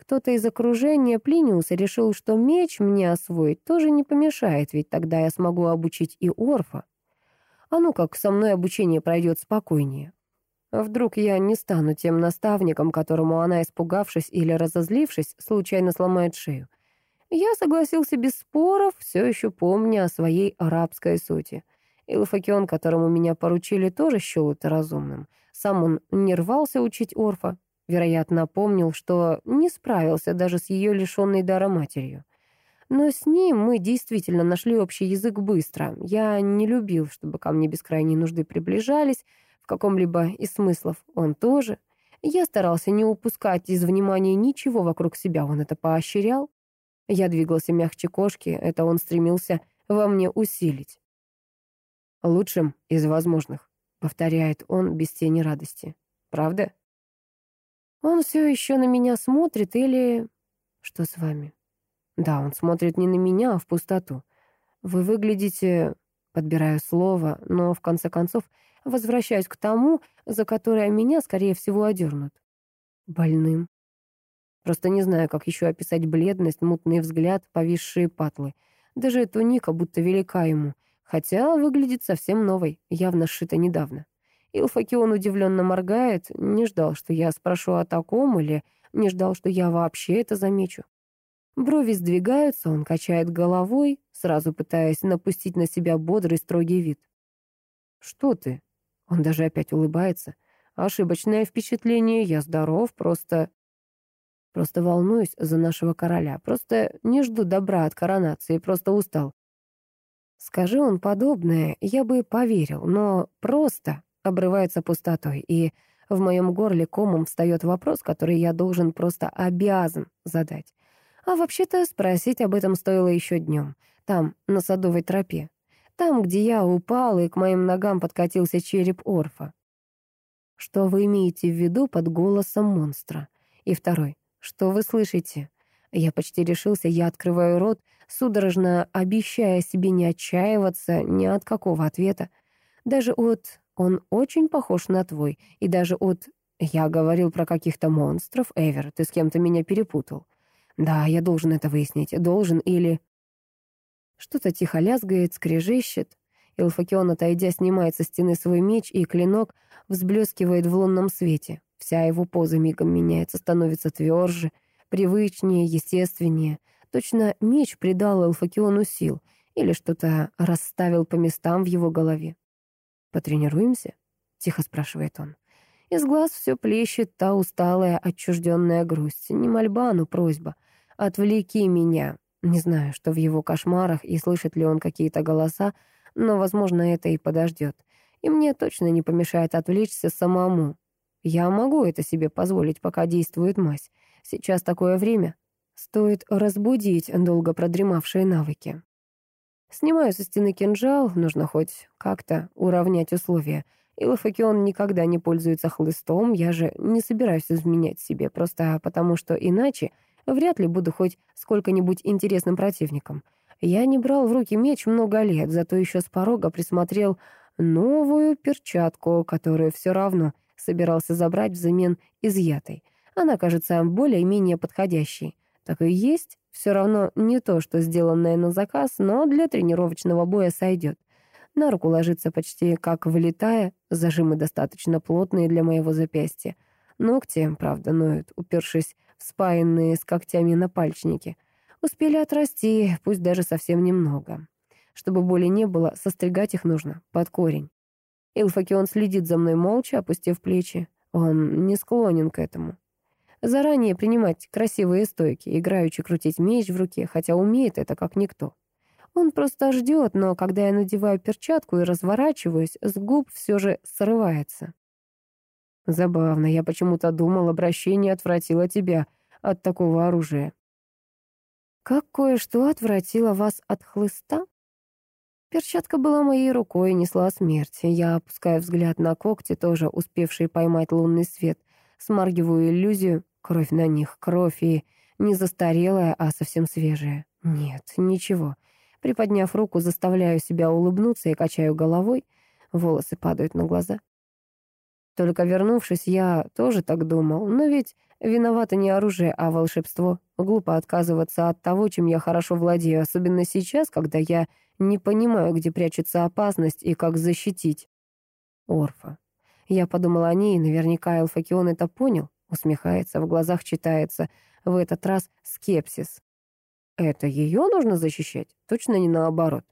кто-то из окружения Плиниуса решил, что меч мне освоить тоже не помешает, ведь тогда я смогу обучить и Орфа. А ну как со мной обучение пройдет спокойнее. Вдруг я не стану тем наставником, которому она, испугавшись или разозлившись, случайно сломает шею. Я согласился без споров, все еще помня о своей арабской сути. Илфакион, которому меня поручили, тоже счел это разумным. Сам он не рвался учить Орфа. Вероятно, помнил, что не справился даже с ее лишенной дара матерью. Но с ним мы действительно нашли общий язык быстро. Я не любил, чтобы ко мне без крайней нужды приближались, в каком-либо из смыслов он тоже. Я старался не упускать из внимания ничего вокруг себя, он это поощрял. Я двигался мягче кошки, это он стремился во мне усилить. «Лучшим из возможных», — повторяет он без тени радости. «Правда?» Он все еще на меня смотрит или... Что с вами? Да, он смотрит не на меня, а в пустоту. Вы выглядите... Подбираю слово, но в конце концов возвращаюсь к тому, за которое меня, скорее всего, одернут. Больным. Просто не знаю, как еще описать бледность, мутный взгляд, повисшие патлы. Даже эта туника будто велика ему, хотя выглядит совсем новой, явно сшита недавно. Илфакион удивленно моргает, не ждал, что я спрошу о таком, или не ждал, что я вообще это замечу. Брови сдвигаются, он качает головой, сразу пытаясь напустить на себя бодрый строгий вид. «Что ты?» Он даже опять улыбается. Ошибочное впечатление, я здоров, просто... Просто волнуюсь за нашего короля, просто не жду добра от коронации, просто устал. Скажи он подобное, я бы поверил, но просто обрывается пустотой, и в моем горле комом встает вопрос, который я должен просто обязан задать. А вообще-то спросить об этом стоило еще днем, там, на садовой тропе. Там, где я упал, и к моим ногам подкатился череп Орфа. Что вы имеете в виду под голосом монстра? И второй. Что вы слышите? Я почти решился, я открываю рот, судорожно обещая себе не отчаиваться ни от какого ответа. Даже от «он очень похож на твой», и даже от «я говорил про каких-то монстров, Эвер, ты с кем-то меня перепутал». Да, я должен это выяснить, должен или что-то тихо лязгает, скрежещет. Илфакион, отойдя, снимает со стены свой меч, и клинок взблескивает в лунном свете. Вся его поза мигом меняется, становится тверже, привычнее, естественнее. Точно меч придал Элфакиону сил или что-то расставил по местам в его голове. «Потренируемся?» — тихо спрашивает он. Из глаз все плещет та усталая, отчужденная грусть. Не мольба, но просьба. «Отвлеки меня». Не знаю, что в его кошмарах и слышит ли он какие-то голоса, но, возможно, это и подождет. И мне точно не помешает отвлечься самому. Я могу это себе позволить, пока действует мазь. Сейчас такое время. Стоит разбудить долго продремавшие навыки. Снимаю со стены кинжал, нужно хоть как-то уравнять условия. И Лафакион никогда не пользуется хлыстом, я же не собираюсь изменять себе, просто потому что иначе вряд ли буду хоть сколько-нибудь интересным противником. Я не брал в руки меч много лет, зато еще с порога присмотрел новую перчатку, которую все равно собирался забрать взамен изъятой. Она кажется более-менее подходящей. Так и есть, все равно не то, что сделанное на заказ, но для тренировочного боя сойдет. На руку ложится почти как влетая, зажимы достаточно плотные для моего запястья. Ногти, правда, ноют, упершись в спаянные с когтями на напальчники. Успели отрасти, пусть даже совсем немного. Чтобы боли не было, состригать их нужно, под корень. Илфакион следит за мной молча, опустив плечи. Он не склонен к этому. Заранее принимать красивые стойки, играючи крутить меч в руке, хотя умеет это как никто. Он просто ждет, но когда я надеваю перчатку и разворачиваюсь, с губ все же срывается. Забавно, я почему-то думал, обращение отвратило тебя от такого оружия. Как кое-что отвратило вас от хлыста? Перчатка была моей рукой и несла смерть. Я опускаю взгляд на когти, тоже успевшие поймать лунный свет, смаргиваю иллюзию, кровь на них, кровь и не застарелая, а совсем свежая. Нет, ничего. Приподняв руку, заставляю себя улыбнуться и качаю головой. Волосы падают на глаза. Только вернувшись, я тоже так думал. Но ведь виновато не оружие, а волшебство. Глупо отказываться от того, чем я хорошо владею, особенно сейчас, когда я не понимаю, где прячется опасность и как защитить. Орфа. Я подумал о ней, наверняка Элфакион это понял. Усмехается, в глазах читается в этот раз скепсис. Это ее нужно защищать? Точно не наоборот.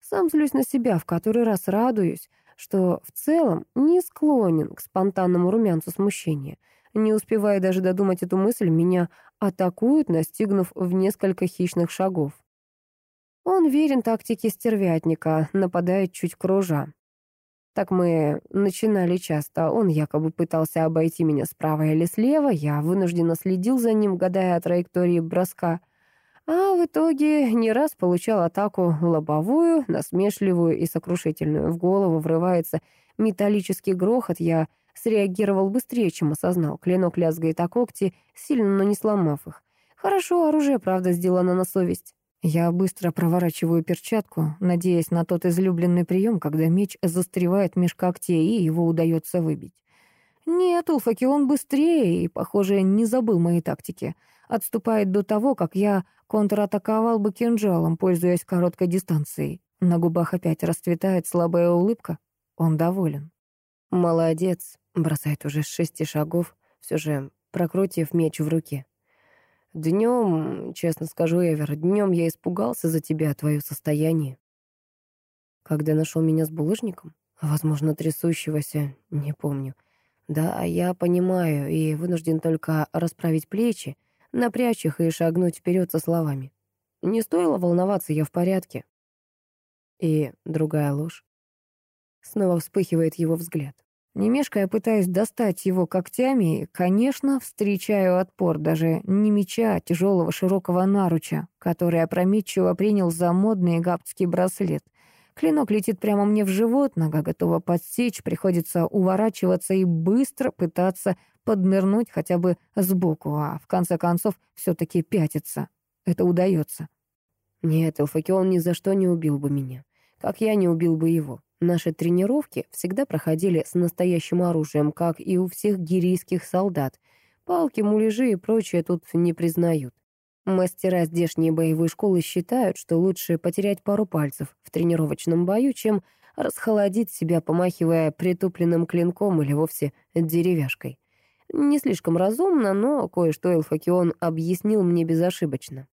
Сам злюсь на себя, в который раз радуюсь, что в целом не склонен к спонтанному румянцу смущения. Не успевая даже додумать эту мысль, меня атакуют, настигнув в несколько хищных шагов. Он верен тактике стервятника, нападает чуть кружа. Так мы начинали часто. Он якобы пытался обойти меня справа или слева, я вынужденно следил за ним, гадая о траектории броска. А в итоге не раз получал атаку лобовую, насмешливую и сокрушительную. В голову врывается металлический грохот, я Среагировал быстрее, чем осознал. Клинок лязгает о когти, сильно, но не сломав их. Хорошо, оружие, правда, сделано на совесть. Я быстро проворачиваю перчатку, надеясь на тот излюбленный прием, когда меч застревает меж когтей, и его удается выбить. Нет, Улфакион быстрее и, похоже, не забыл моей тактики. Отступает до того, как я контратаковал бы кинжалом, пользуясь короткой дистанцией. На губах опять расцветает слабая улыбка. Он доволен. «Молодец», — бросает уже с шести шагов, все же прокрутив меч в руке. Днем, честно скажу, Эвер, днем я испугался за тебя, твое состояние. Когда нашел меня с булыжником, возможно, трясущегося, не помню. Да, я понимаю и вынужден только расправить плечи, напрячь их и шагнуть вперед со словами. Не стоило волноваться, я в порядке. И другая ложь. Снова вспыхивает его взгляд. Не мешкая, пытаюсь достать его когтями, и, конечно, встречаю отпор даже не меча, а тяжелого широкого наруча, который опрометчиво принял за модный гаптский браслет. Клинок летит прямо мне в живот, нога готова подсечь, приходится уворачиваться и быстро пытаться поднырнуть хотя бы сбоку, а в конце концов все-таки пятиться. Это удается. Нет, Элфакион ни за что не убил бы меня, как я не убил бы его. Наши тренировки всегда проходили с настоящим оружием, как и у всех гирийских солдат. Палки, муляжи и прочее тут не признают. Мастера здешней боевой школы считают, что лучше потерять пару пальцев в тренировочном бою, чем расхолодить себя, помахивая притупленным клинком или вовсе деревяшкой. Не слишком разумно, но кое-что Элфакион объяснил мне безошибочно.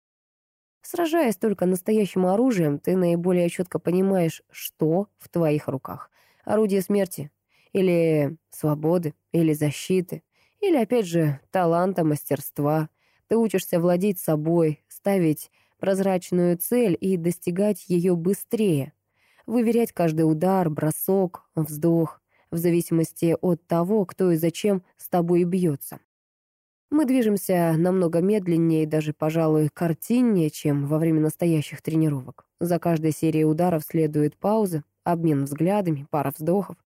Сражаясь только настоящим оружием, ты наиболее четко понимаешь, что в твоих руках. Орудие смерти, или свободы, или защиты, или, опять же, таланта, мастерства. Ты учишься владеть собой, ставить прозрачную цель и достигать ее быстрее. Выверять каждый удар, бросок, вздох, в зависимости от того, кто и зачем с тобой бьется. Мы движемся намного медленнее и даже, пожалуй, картиннее, чем во время настоящих тренировок. За каждой серией ударов следует пауза, обмен взглядами, пара вздохов.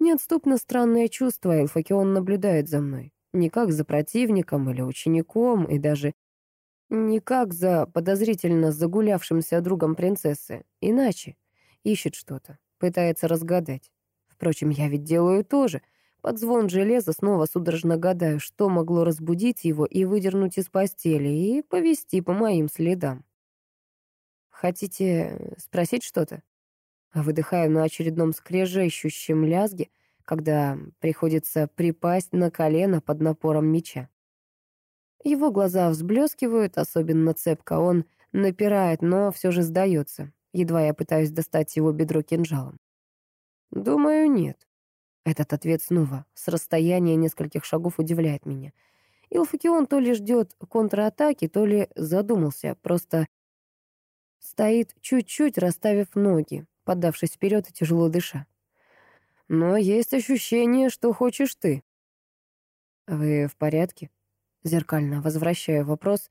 Неотступно странное чувство, Элфакион наблюдает за мной. Не как за противником или учеником, и даже не как за подозрительно загулявшимся другом принцессы. Иначе. Ищет что-то, пытается разгадать. Впрочем, я ведь делаю то же — под звон железа снова судорожно гадаю, что могло разбудить его и выдернуть из постели, и повести по моим следам. «Хотите спросить что-то?» Выдыхаю на очередном скрежещущем лязге, когда приходится припасть на колено под напором меча. Его глаза взблескивают, особенно цепко. Он напирает, но все же сдается. Едва я пытаюсь достать его бедро кинжалом. «Думаю, нет», этот ответ снова с расстояния нескольких шагов удивляет меня. Илфакион то ли ждет контратаки, то ли задумался, просто стоит чуть-чуть, расставив ноги, подавшись вперед и тяжело дыша. Но есть ощущение, что хочешь ты. Вы в порядке? Зеркально возвращаю вопрос,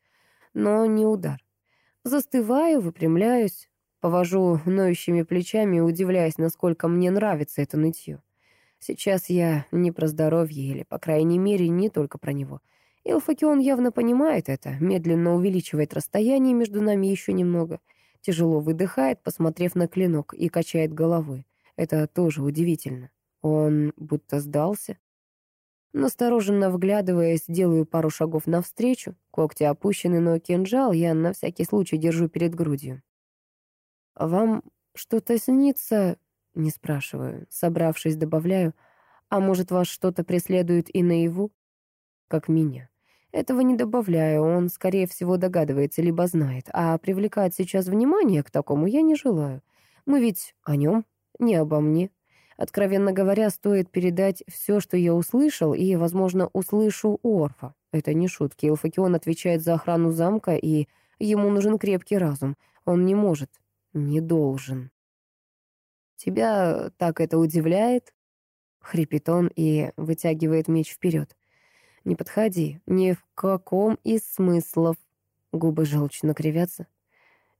но не удар. Застываю, выпрямляюсь, повожу ноющими плечами, удивляясь, насколько мне нравится это нытье. Сейчас я не про здоровье, или, по крайней мере, не только про него. Илфакион явно понимает это, медленно увеличивает расстояние между нами еще немного. Тяжело выдыхает, посмотрев на клинок, и качает головой. Это тоже удивительно. Он будто сдался. Настороженно вглядываясь, делаю пару шагов навстречу. Когти опущены, но кинжал я на всякий случай держу перед грудью. «Вам что-то снится?» Не спрашиваю. Собравшись, добавляю. А может, вас что-то преследует и наяву? Как меня. Этого не добавляю, он, скорее всего, догадывается, либо знает. А привлекать сейчас внимание к такому я не желаю. Мы ведь о нем, не обо мне. Откровенно говоря, стоит передать все, что я услышал, и, возможно, услышу Орфа. Это не шутки. Илфакион отвечает за охрану замка, и ему нужен крепкий разум. Он не может, не должен. «Тебя так это удивляет?» — хрипит он и вытягивает меч вперед. «Не подходи, ни в каком из смыслов». Губы желчно кривятся.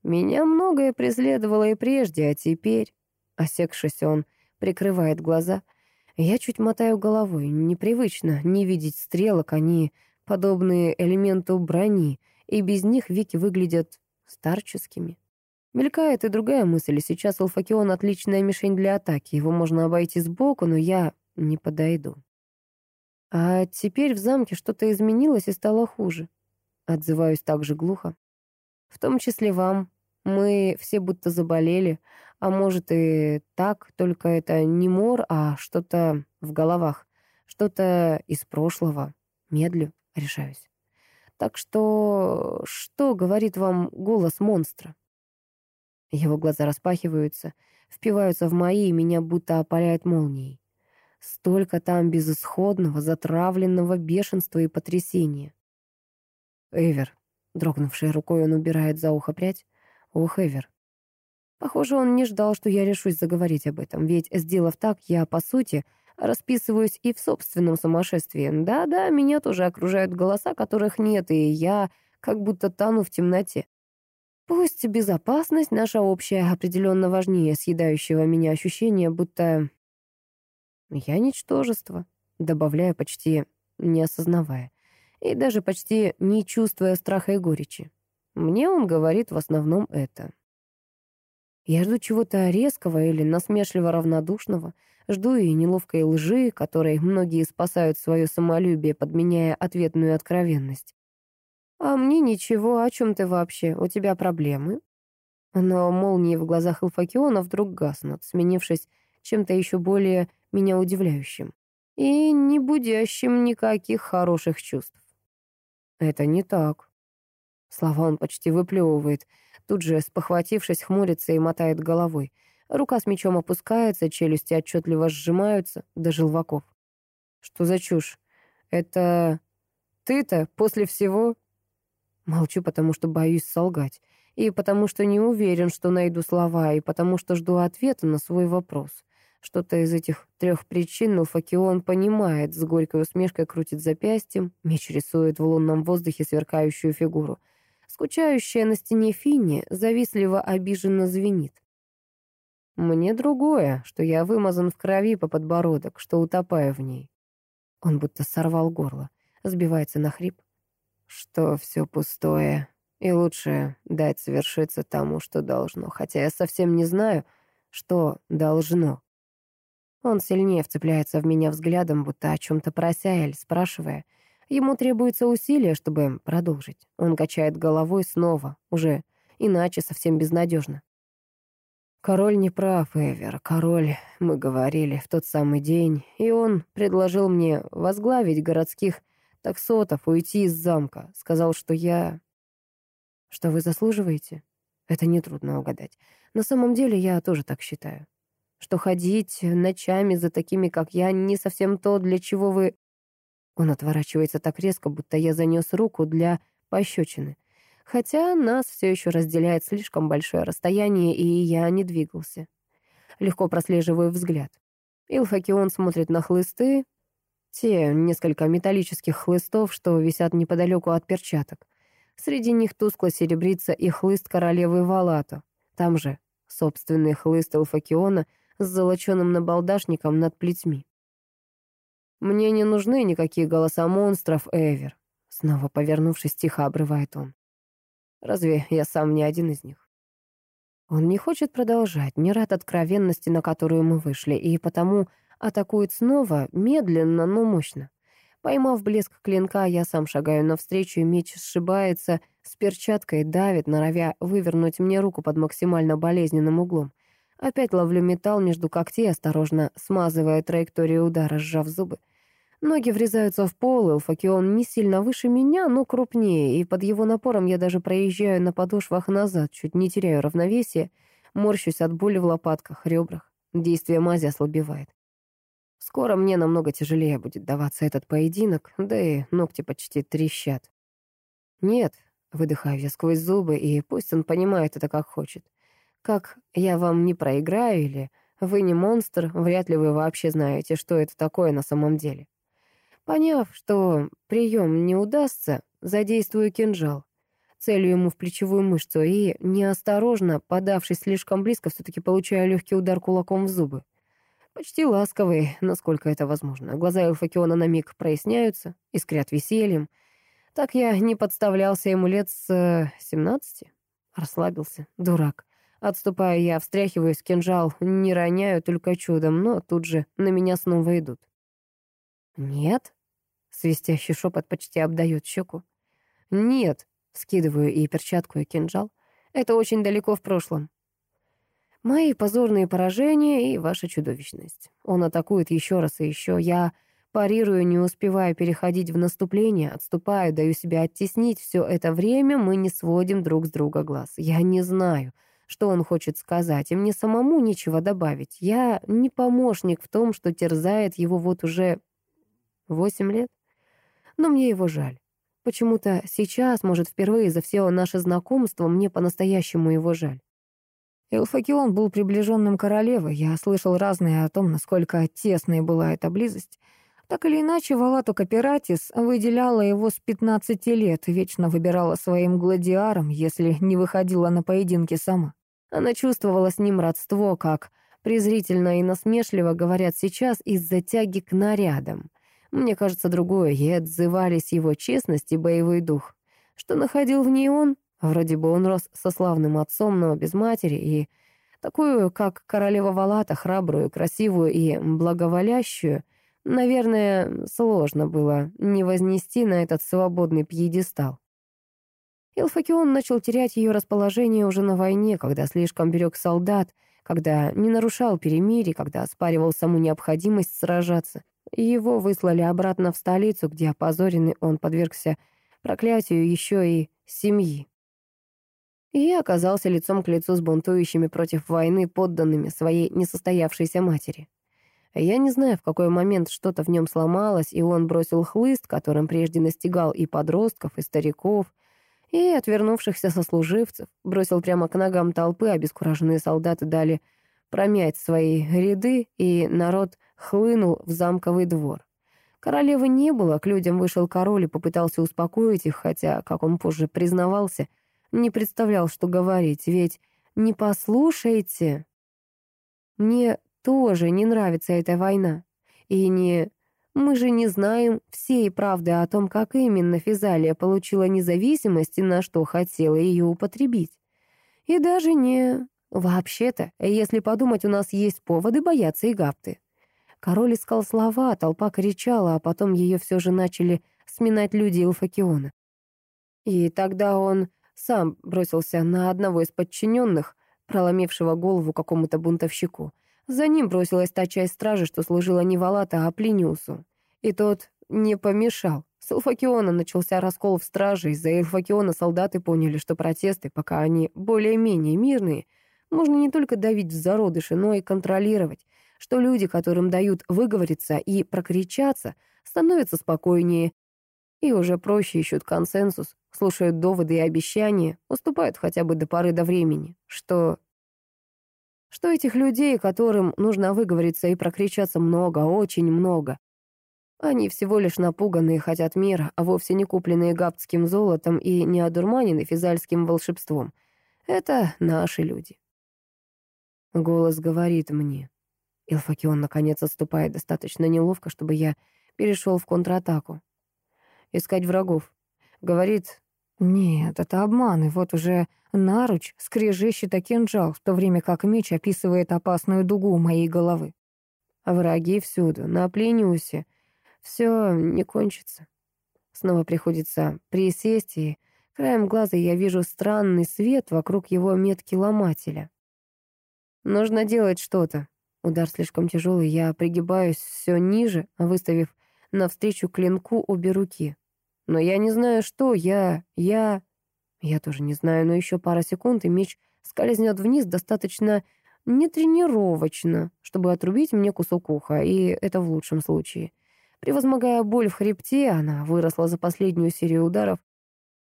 «Меня многое преследовало и прежде, а теперь...» Осекшись, он прикрывает глаза. Я чуть мотаю головой. Непривычно не видеть стрелок, они подобные элементу брони, и без них веки выглядят старческими. Мелькает и другая мысль. Сейчас Алфакион — отличная мишень для атаки. Его можно обойти сбоку, но я не подойду. А теперь в замке что-то изменилось и стало хуже. Отзываюсь так же глухо. В том числе вам. Мы все будто заболели. А может и так, только это не мор, а что-то в головах. Что-то из прошлого. Медлю, решаюсь. Так что что говорит вам голос монстра? Его глаза распахиваются, впиваются в мои, и меня будто опаляет молнией. Столько там безысходного, затравленного бешенства и потрясения. Эвер, дрогнувшей рукой, он убирает за ухо прядь. Ох, Эвер. Похоже, он не ждал, что я решусь заговорить об этом, ведь, сделав так, я, по сути, расписываюсь и в собственном сумасшествии. Да-да, меня тоже окружают голоса, которых нет, и я как будто тону в темноте. Пусть безопасность наша общая определенно важнее съедающего меня ощущения, будто я ничтожество, добавляя почти не осознавая, и даже почти не чувствуя страха и горечи. Мне он говорит в основном это. Я жду чего-то резкого или насмешливо равнодушного, жду и неловкой лжи, которой многие спасают свое самолюбие, подменяя ответную откровенность. «А мне ничего, о чем ты вообще? У тебя проблемы?» Но молнии в глазах Илфакиона вдруг гаснут, сменившись чем-то еще более меня удивляющим и не будящим никаких хороших чувств. «Это не так». Слова он почти выплевывает, тут же, спохватившись, хмурится и мотает головой. Рука с мечом опускается, челюсти отчетливо сжимаются до желваков. «Что за чушь? Это ты-то после всего?» Молчу, потому что боюсь солгать, и потому что не уверен, что найду слова, и потому что жду ответа на свой вопрос. Что-то из этих трех причин Нуфакион понимает, с горькой усмешкой крутит запястьем, меч рисует в лунном воздухе сверкающую фигуру. Скучающая на стене Финни завистливо обиженно звенит. Мне другое, что я вымазан в крови по подбородок, что утопаю в ней. Он будто сорвал горло, сбивается на хрип. Что все пустое, и лучше дать совершиться тому, что должно, хотя я совсем не знаю, что должно. Он сильнее вцепляется в меня взглядом, будто о чем-то прося или спрашивая. Ему требуется усилие, чтобы продолжить. Он качает головой снова, уже иначе совсем безнадежно. Король не прав, Эвер. Король, мы говорили, в тот самый день, и он предложил мне возглавить городских таксотов, уйти из замка. Сказал, что я... Что вы заслуживаете? Это нетрудно угадать. На самом деле я тоже так считаю что ходить ночами за такими, как я, не совсем то, для чего вы...» Он отворачивается так резко, будто я занес руку для пощечины. Хотя нас все еще разделяет слишком большое расстояние, и я не двигался. Легко прослеживаю взгляд. Илфакион смотрит на хлысты, те несколько металлических хлыстов, что висят неподалеку от перчаток. Среди них тускло серебрится и хлыст королевы Валато. Там же собственный хлыст Илфакиона — с золоченым набалдашником над плетьми. «Мне не нужны никакие голоса монстров, Эвер», снова повернувшись, тихо обрывает он. «Разве я сам не один из них?» Он не хочет продолжать, не рад откровенности, на которую мы вышли, и потому атакует снова, медленно, но мощно. Поймав блеск клинка, я сам шагаю навстречу, и меч сшибается с перчаткой, давит, норовя вывернуть мне руку под максимально болезненным углом. Опять ловлю металл между когтей, осторожно смазывая траекторию удара, сжав зубы. Ноги врезаются в пол, Элфакион не сильно выше меня, но крупнее, и под его напором я даже проезжаю на подошвах назад, чуть не теряю равновесие, морщусь от боли в лопатках, ребрах. Действие мази ослабевает. Скоро мне намного тяжелее будет даваться этот поединок, да и ногти почти трещат. Нет, выдыхаю я сквозь зубы, и пусть он понимает это как хочет. Как я вам не проиграю или вы не монстр, вряд ли вы вообще знаете, что это такое на самом деле. Поняв, что прием не удастся, задействую кинжал. Целью ему в плечевую мышцу и, неосторожно, подавшись слишком близко, все-таки получаю легкий удар кулаком в зубы. Почти ласковый, насколько это возможно. Глаза Элфакиона на миг проясняются, искрят весельем. Так я не подставлялся ему лет с семнадцати. Расслабился, дурак. Отступаю я, встряхиваюсь, кинжал не роняю только чудом, но тут же на меня снова идут. «Нет?» — свистящий шепот почти обдает щеку. «Нет!» — скидываю и перчатку, и кинжал. «Это очень далеко в прошлом». Мои позорные поражения и ваша чудовищность. Он атакует еще раз и еще. Я парирую, не успевая переходить в наступление, отступаю, даю себя оттеснить. Все это время мы не сводим друг с друга глаз. Я не знаю, что он хочет сказать, и мне самому нечего добавить. Я не помощник в том, что терзает его вот уже восемь лет. Но мне его жаль. Почему-то сейчас, может, впервые за все наше знакомство, мне по-настоящему его жаль. Элфакион был приближенным королевы. Я слышал разное о том, насколько тесной была эта близость. Так или иначе, Валату Капиратис выделяла его с 15 лет, вечно выбирала своим гладиаром, если не выходила на поединки сама. Она чувствовала с ним родство, как презрительно и насмешливо говорят сейчас из-за тяги к нарядам. Мне кажется, другое, ей отзывались его честность и боевой дух. Что находил в ней он? Вроде бы он рос со славным отцом, но без матери, и такую, как королева Валата, храбрую, красивую и благоволящую, наверное, сложно было не вознести на этот свободный пьедестал. Илфакион начал терять ее расположение уже на войне, когда слишком берег солдат, когда не нарушал перемирий, когда оспаривал саму необходимость сражаться. Его выслали обратно в столицу, где опозоренный он подвергся проклятию еще и семьи. И оказался лицом к лицу с бунтующими против войны подданными своей несостоявшейся матери. Я не знаю, в какой момент что-то в нем сломалось, и он бросил хлыст, которым прежде настигал и подростков, и стариков, и отвернувшихся сослуживцев, бросил прямо к ногам толпы, обескураженные солдаты дали промять свои ряды, и народ хлынул в замковый двор. Королевы не было, к людям вышел король и попытался успокоить их, хотя, как он позже признавался, не представлял, что говорить, ведь «не послушайте». Мне тоже не нравится эта война. И не мы же не знаем всей правды о том, как именно Физалия получила независимость и на что хотела ее употребить. И даже не... Вообще-то, если подумать, у нас есть поводы бояться и гапты. Король искал слова, толпа кричала, а потом ее все же начали сминать люди Илфакиона. И тогда он сам бросился на одного из подчиненных, проломившего голову какому-то бунтовщику. За ним бросилась та часть стражи, что служила не Валата, а Плиниусу. И тот не помешал. С Элфакиона начался раскол в страже. Из-за Элфакиона солдаты поняли, что протесты, пока они более-менее мирные, можно не только давить в зародыши, но и контролировать, что люди, которым дают выговориться и прокричаться, становятся спокойнее и уже проще ищут консенсус, слушают доводы и обещания, уступают хотя бы до поры до времени, что что этих людей, которым нужно выговориться и прокричаться много, очень много. Они всего лишь напуганные хотят мира, а вовсе не купленные гаптским золотом и не одурманены физальским волшебством. Это наши люди. Голос говорит мне. Илфакион, наконец, отступает достаточно неловко, чтобы я перешел в контратаку. Искать врагов. Говорит, нет, это обман, и вот уже наруч скрежещет о кинжал, в то время как меч описывает опасную дугу моей головы. Враги всюду, на Плиниусе. Все не кончится. Снова приходится присесть, и краем глаза я вижу странный свет вокруг его метки ломателя. Нужно делать что-то. Удар слишком тяжелый, я пригибаюсь все ниже, выставив навстречу клинку обе руки. Но я не знаю, что. Я... я... Я тоже не знаю, но еще пара секунд, и меч скользнет вниз достаточно нетренировочно, чтобы отрубить мне кусок уха, и это в лучшем случае. Превозмогая боль в хребте, она выросла за последнюю серию ударов.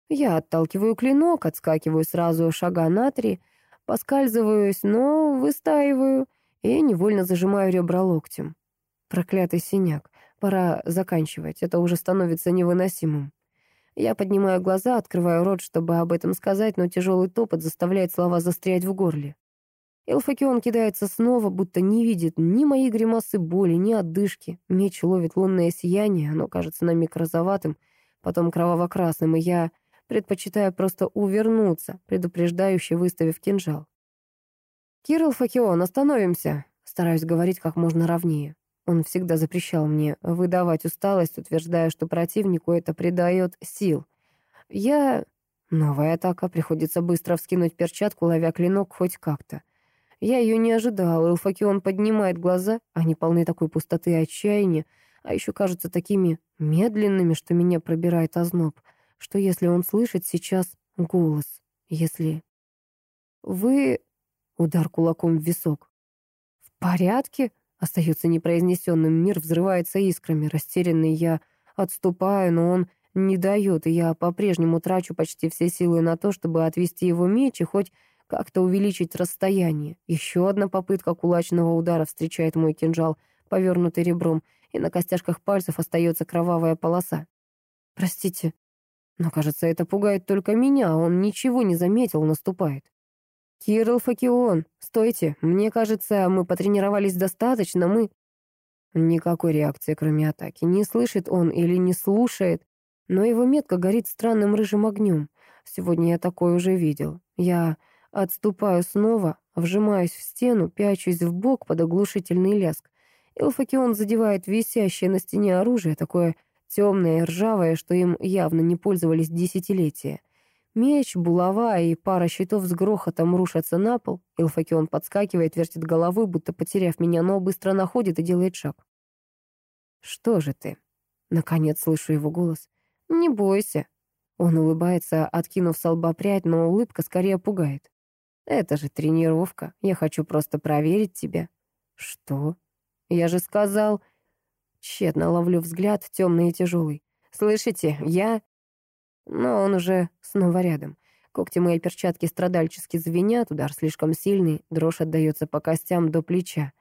Я отталкиваю клинок, отскакиваю сразу шага на три, поскальзываюсь, но выстаиваю и невольно зажимаю ребра локтем. Проклятый синяк. Пора заканчивать, это уже становится невыносимым. Я поднимаю глаза, открываю рот, чтобы об этом сказать, но тяжелый топот заставляет слова застрять в горле. Элфакион кидается снова, будто не видит ни моей гримасы боли, ни отдышки. Меч ловит лунное сияние, оно кажется на миг розоватым, потом кроваво-красным, и я предпочитаю просто увернуться, предупреждающе выставив кинжал. «Кирилл Факион, остановимся!» Стараюсь говорить как можно ровнее. Он всегда запрещал мне выдавать усталость, утверждая, что противнику это придает сил. Я... Новая атака, приходится быстро вскинуть перчатку, ловя клинок хоть как-то. Я ее не ожидал. Элфакион поднимает глаза, они полны такой пустоты и отчаяния, а еще кажутся такими медленными, что меня пробирает озноб. Что если он слышит сейчас голос? Если... Вы... Удар кулаком в висок. «В порядке?» Остается непроизнесенным, мир взрывается искрами. Растерянный я отступаю, но он не дает, и я по-прежнему трачу почти все силы на то, чтобы отвести его меч и хоть как-то увеличить расстояние. Еще одна попытка кулачного удара встречает мой кинжал, повернутый ребром, и на костяшках пальцев остается кровавая полоса. Простите, но, кажется, это пугает только меня, он ничего не заметил, наступает. «Кирилл Факион, стойте. Мне кажется, мы потренировались достаточно, мы...» Никакой реакции, кроме атаки. Не слышит он или не слушает, но его метка горит странным рыжим огнем. Сегодня я такое уже видел. Я отступаю снова, вжимаюсь в стену, пячусь в бок под оглушительный ляск. Илфакион задевает висящее на стене оружие, такое темное и ржавое, что им явно не пользовались десятилетия. Меч, булава и пара щитов с грохотом рушатся на пол. Илфакион подскакивает, вертит головой, будто потеряв меня, но быстро находит и делает шаг. «Что же ты?» Наконец слышу его голос. «Не бойся». Он улыбается, откинув с лба прядь, но улыбка скорее пугает. «Это же тренировка. Я хочу просто проверить тебя». «Что?» «Я же сказал...» Тщетно ловлю взгляд, темный и тяжелый. «Слышите, я...» Но он уже снова рядом. Когти моей перчатки страдальчески звенят, удар слишком сильный, дрожь отдается по костям до плеча.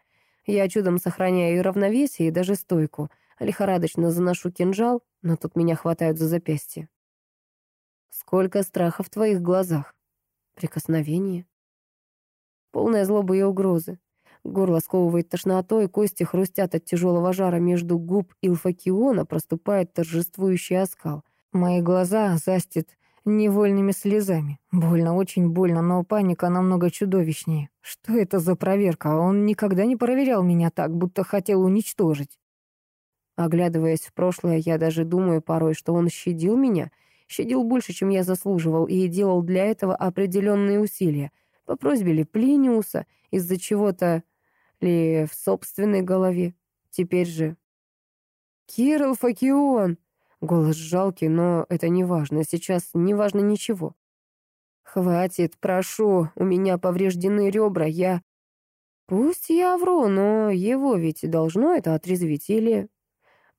Я чудом сохраняю равновесие, и даже стойку. Лихорадочно заношу кинжал, но тут меня хватают за запястье. Сколько страха в твоих глазах. Прикосновение. Полная злобы и угрозы. Горло сковывает тошнотой, кости хрустят от тяжелого жара между губ Илфакиона, проступает торжествующий оскал. Мои глаза застит невольными слезами. Больно, очень больно, но паника намного чудовищнее. Что это за проверка? Он никогда не проверял меня так, будто хотел уничтожить. Оглядываясь в прошлое, я даже думаю порой, что он щадил меня, щадил больше, чем я заслуживал, и делал для этого определенные усилия. По просьбе ли Плиниуса, из-за чего-то ли в собственной голове. Теперь же... «Кирилл Факион!» Голос жалкий, но это не важно. Сейчас не важно ничего. «Хватит, прошу, у меня повреждены ребра, я...» «Пусть я вру, но его ведь должно это отрезвить, или...»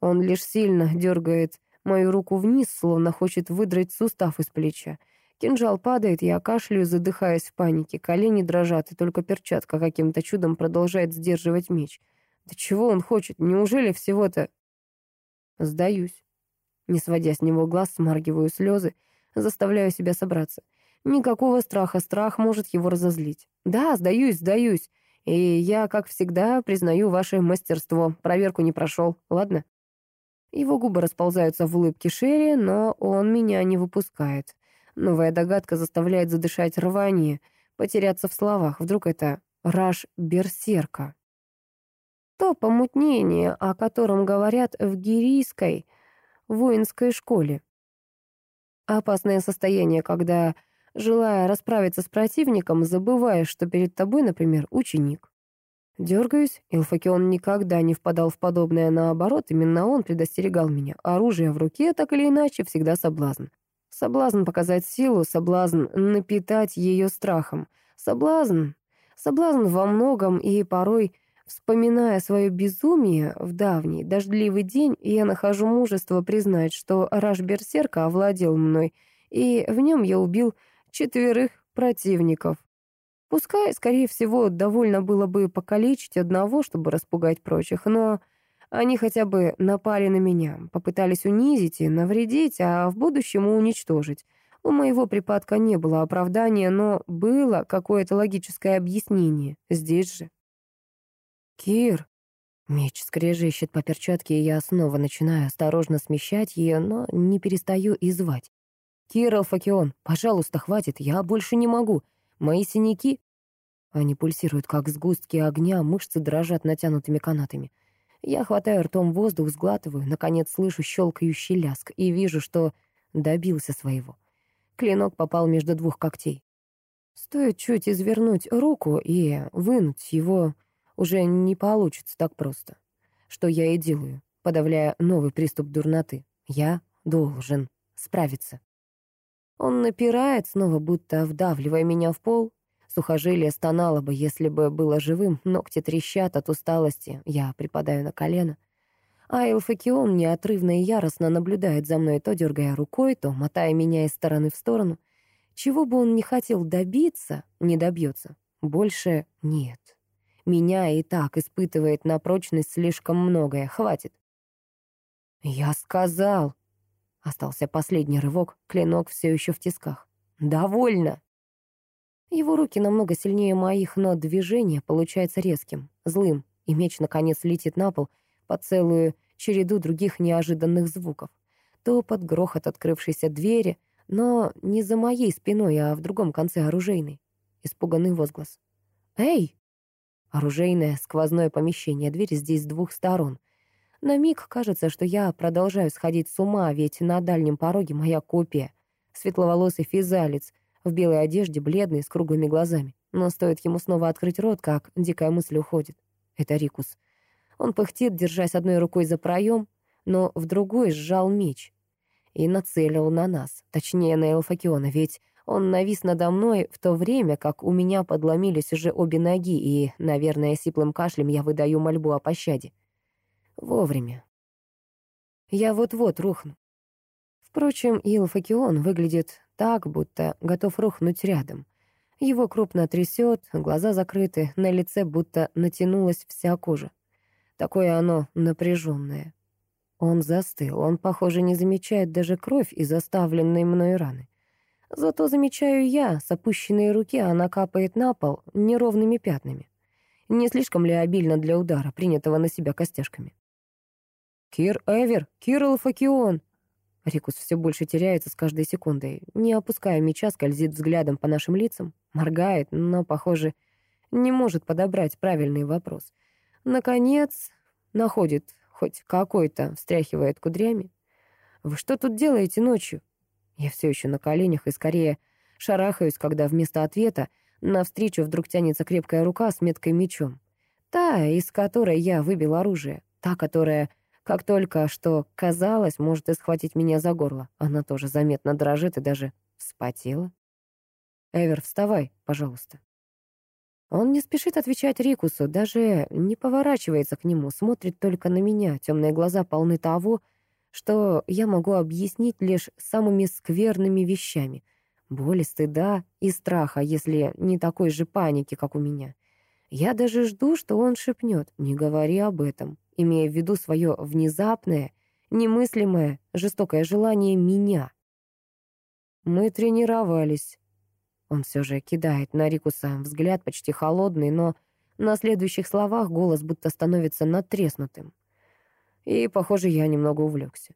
Он лишь сильно дергает мою руку вниз, словно хочет выдрать сустав из плеча. Кинжал падает, я кашляю, задыхаясь в панике. Колени дрожат, и только перчатка каким-то чудом продолжает сдерживать меч. Да чего он хочет? Неужели всего-то... Сдаюсь. Не сводя с него глаз, смаргиваю слезы, заставляю себя собраться. Никакого страха, страх может его разозлить. Да, сдаюсь, сдаюсь. И я, как всегда, признаю ваше мастерство. Проверку не прошел, ладно? Его губы расползаются в улыбке Шерри, но он меня не выпускает. Новая догадка заставляет задышать рвание, потеряться в словах. Вдруг это раж берсерка. То помутнение, о котором говорят в гирийской воинской школе. Опасное состояние, когда, желая расправиться с противником, забываешь, что перед тобой, например, ученик. Дергаюсь, Илфакион никогда не впадал в подобное, наоборот, именно он предостерегал меня. Оружие в руке, так или иначе, всегда соблазн. Соблазн показать силу, соблазн напитать ее страхом. Соблазн, соблазн во многом и порой, вспоминая свое безумие в давний дождливый день, я нахожу мужество признать, что раж берсерка овладел мной, и в нем я убил четверых противников. Пускай, скорее всего, довольно было бы покалечить одного, чтобы распугать прочих, но они хотя бы напали на меня, попытались унизить и навредить, а в будущем уничтожить. У моего припадка не было оправдания, но было какое-то логическое объяснение. Здесь же. «Кир!» Меч скрежещет по перчатке, и я снова начинаю осторожно смещать ее, но не перестаю и звать. «Кир Алфакион, пожалуйста, хватит, я больше не могу. Мои синяки...» Они пульсируют, как сгустки огня, мышцы дрожат натянутыми канатами. Я хватаю ртом воздух, сглатываю, наконец слышу щелкающий ляск и вижу, что добился своего. Клинок попал между двух когтей. Стоит чуть извернуть руку и вынуть его уже не получится так просто. Что я и делаю, подавляя новый приступ дурноты. Я должен справиться. Он напирает, снова будто вдавливая меня в пол. Сухожилие стонало бы, если бы было живым, ногти трещат от усталости, я припадаю на колено. А Элфакион неотрывно и яростно наблюдает за мной, то дергая рукой, то мотая меня из стороны в сторону. Чего бы он ни хотел добиться, не добьется. Больше нет. Меня и так испытывает на прочность слишком многое. Хватит. «Я сказал!» Остался последний рывок, клинок все еще в тисках. «Довольно!» Его руки намного сильнее моих, но движение получается резким, злым, и меч, наконец, летит на пол под целую череду других неожиданных звуков. То под грохот открывшейся двери, но не за моей спиной, а в другом конце оружейной. Испуганный возглас. «Эй!» Оружейное сквозное помещение, дверь здесь с двух сторон. На миг кажется, что я продолжаю сходить с ума, ведь на дальнем пороге моя копия. светловолосый физалец, в белой одежде, бледный, с круглыми глазами. Но стоит ему снова открыть рот, как дикая мысль уходит. Это Рикус. Он пыхтит, держась одной рукой за проем, но в другой сжал меч и нацелил на нас, точнее, на Элфакиона, ведь он навис надо мной в то время, как у меня подломились уже обе ноги, и, наверное, сиплым кашлем я выдаю мольбу о пощаде. Вовремя. Я вот-вот рухну. Впрочем, Илфакион выглядит так, будто готов рухнуть рядом. Его крупно трясет, глаза закрыты, на лице будто натянулась вся кожа. Такое оно напряженное. Он застыл, он, похоже, не замечает даже кровь из оставленной мной раны. Зато замечаю я, с опущенной руки она капает на пол неровными пятнами. Не слишком ли обильно для удара, принятого на себя костяшками? «Кир Эвер! Кирилл Факион!» Рикус все больше теряется с каждой секундой. Не опуская меча, скользит взглядом по нашим лицам, моргает, но, похоже, не может подобрать правильный вопрос. Наконец, находит хоть какой-то, встряхивает кудрями. «Вы что тут делаете ночью?» Я все еще на коленях и скорее шарахаюсь, когда вместо ответа навстречу вдруг тянется крепкая рука с меткой мечом. Та, из которой я выбил оружие. Та, которая, как только что казалось, может и схватить меня за горло. Она тоже заметно дрожит и даже вспотела. «Эвер, вставай, пожалуйста». Он не спешит отвечать Рикусу, даже не поворачивается к нему, смотрит только на меня. Темные глаза полны того, что я могу объяснить лишь самыми скверными вещами. Боли, стыда и страха, если не такой же паники, как у меня. Я даже жду, что он шепнет «не говори об этом», имея в виду свое внезапное, немыслимое, жестокое желание меня. Мы тренировались. Он все же кидает на Рикуса взгляд почти холодный, но на следующих словах голос будто становится натреснутым. И, похоже, я немного увлекся.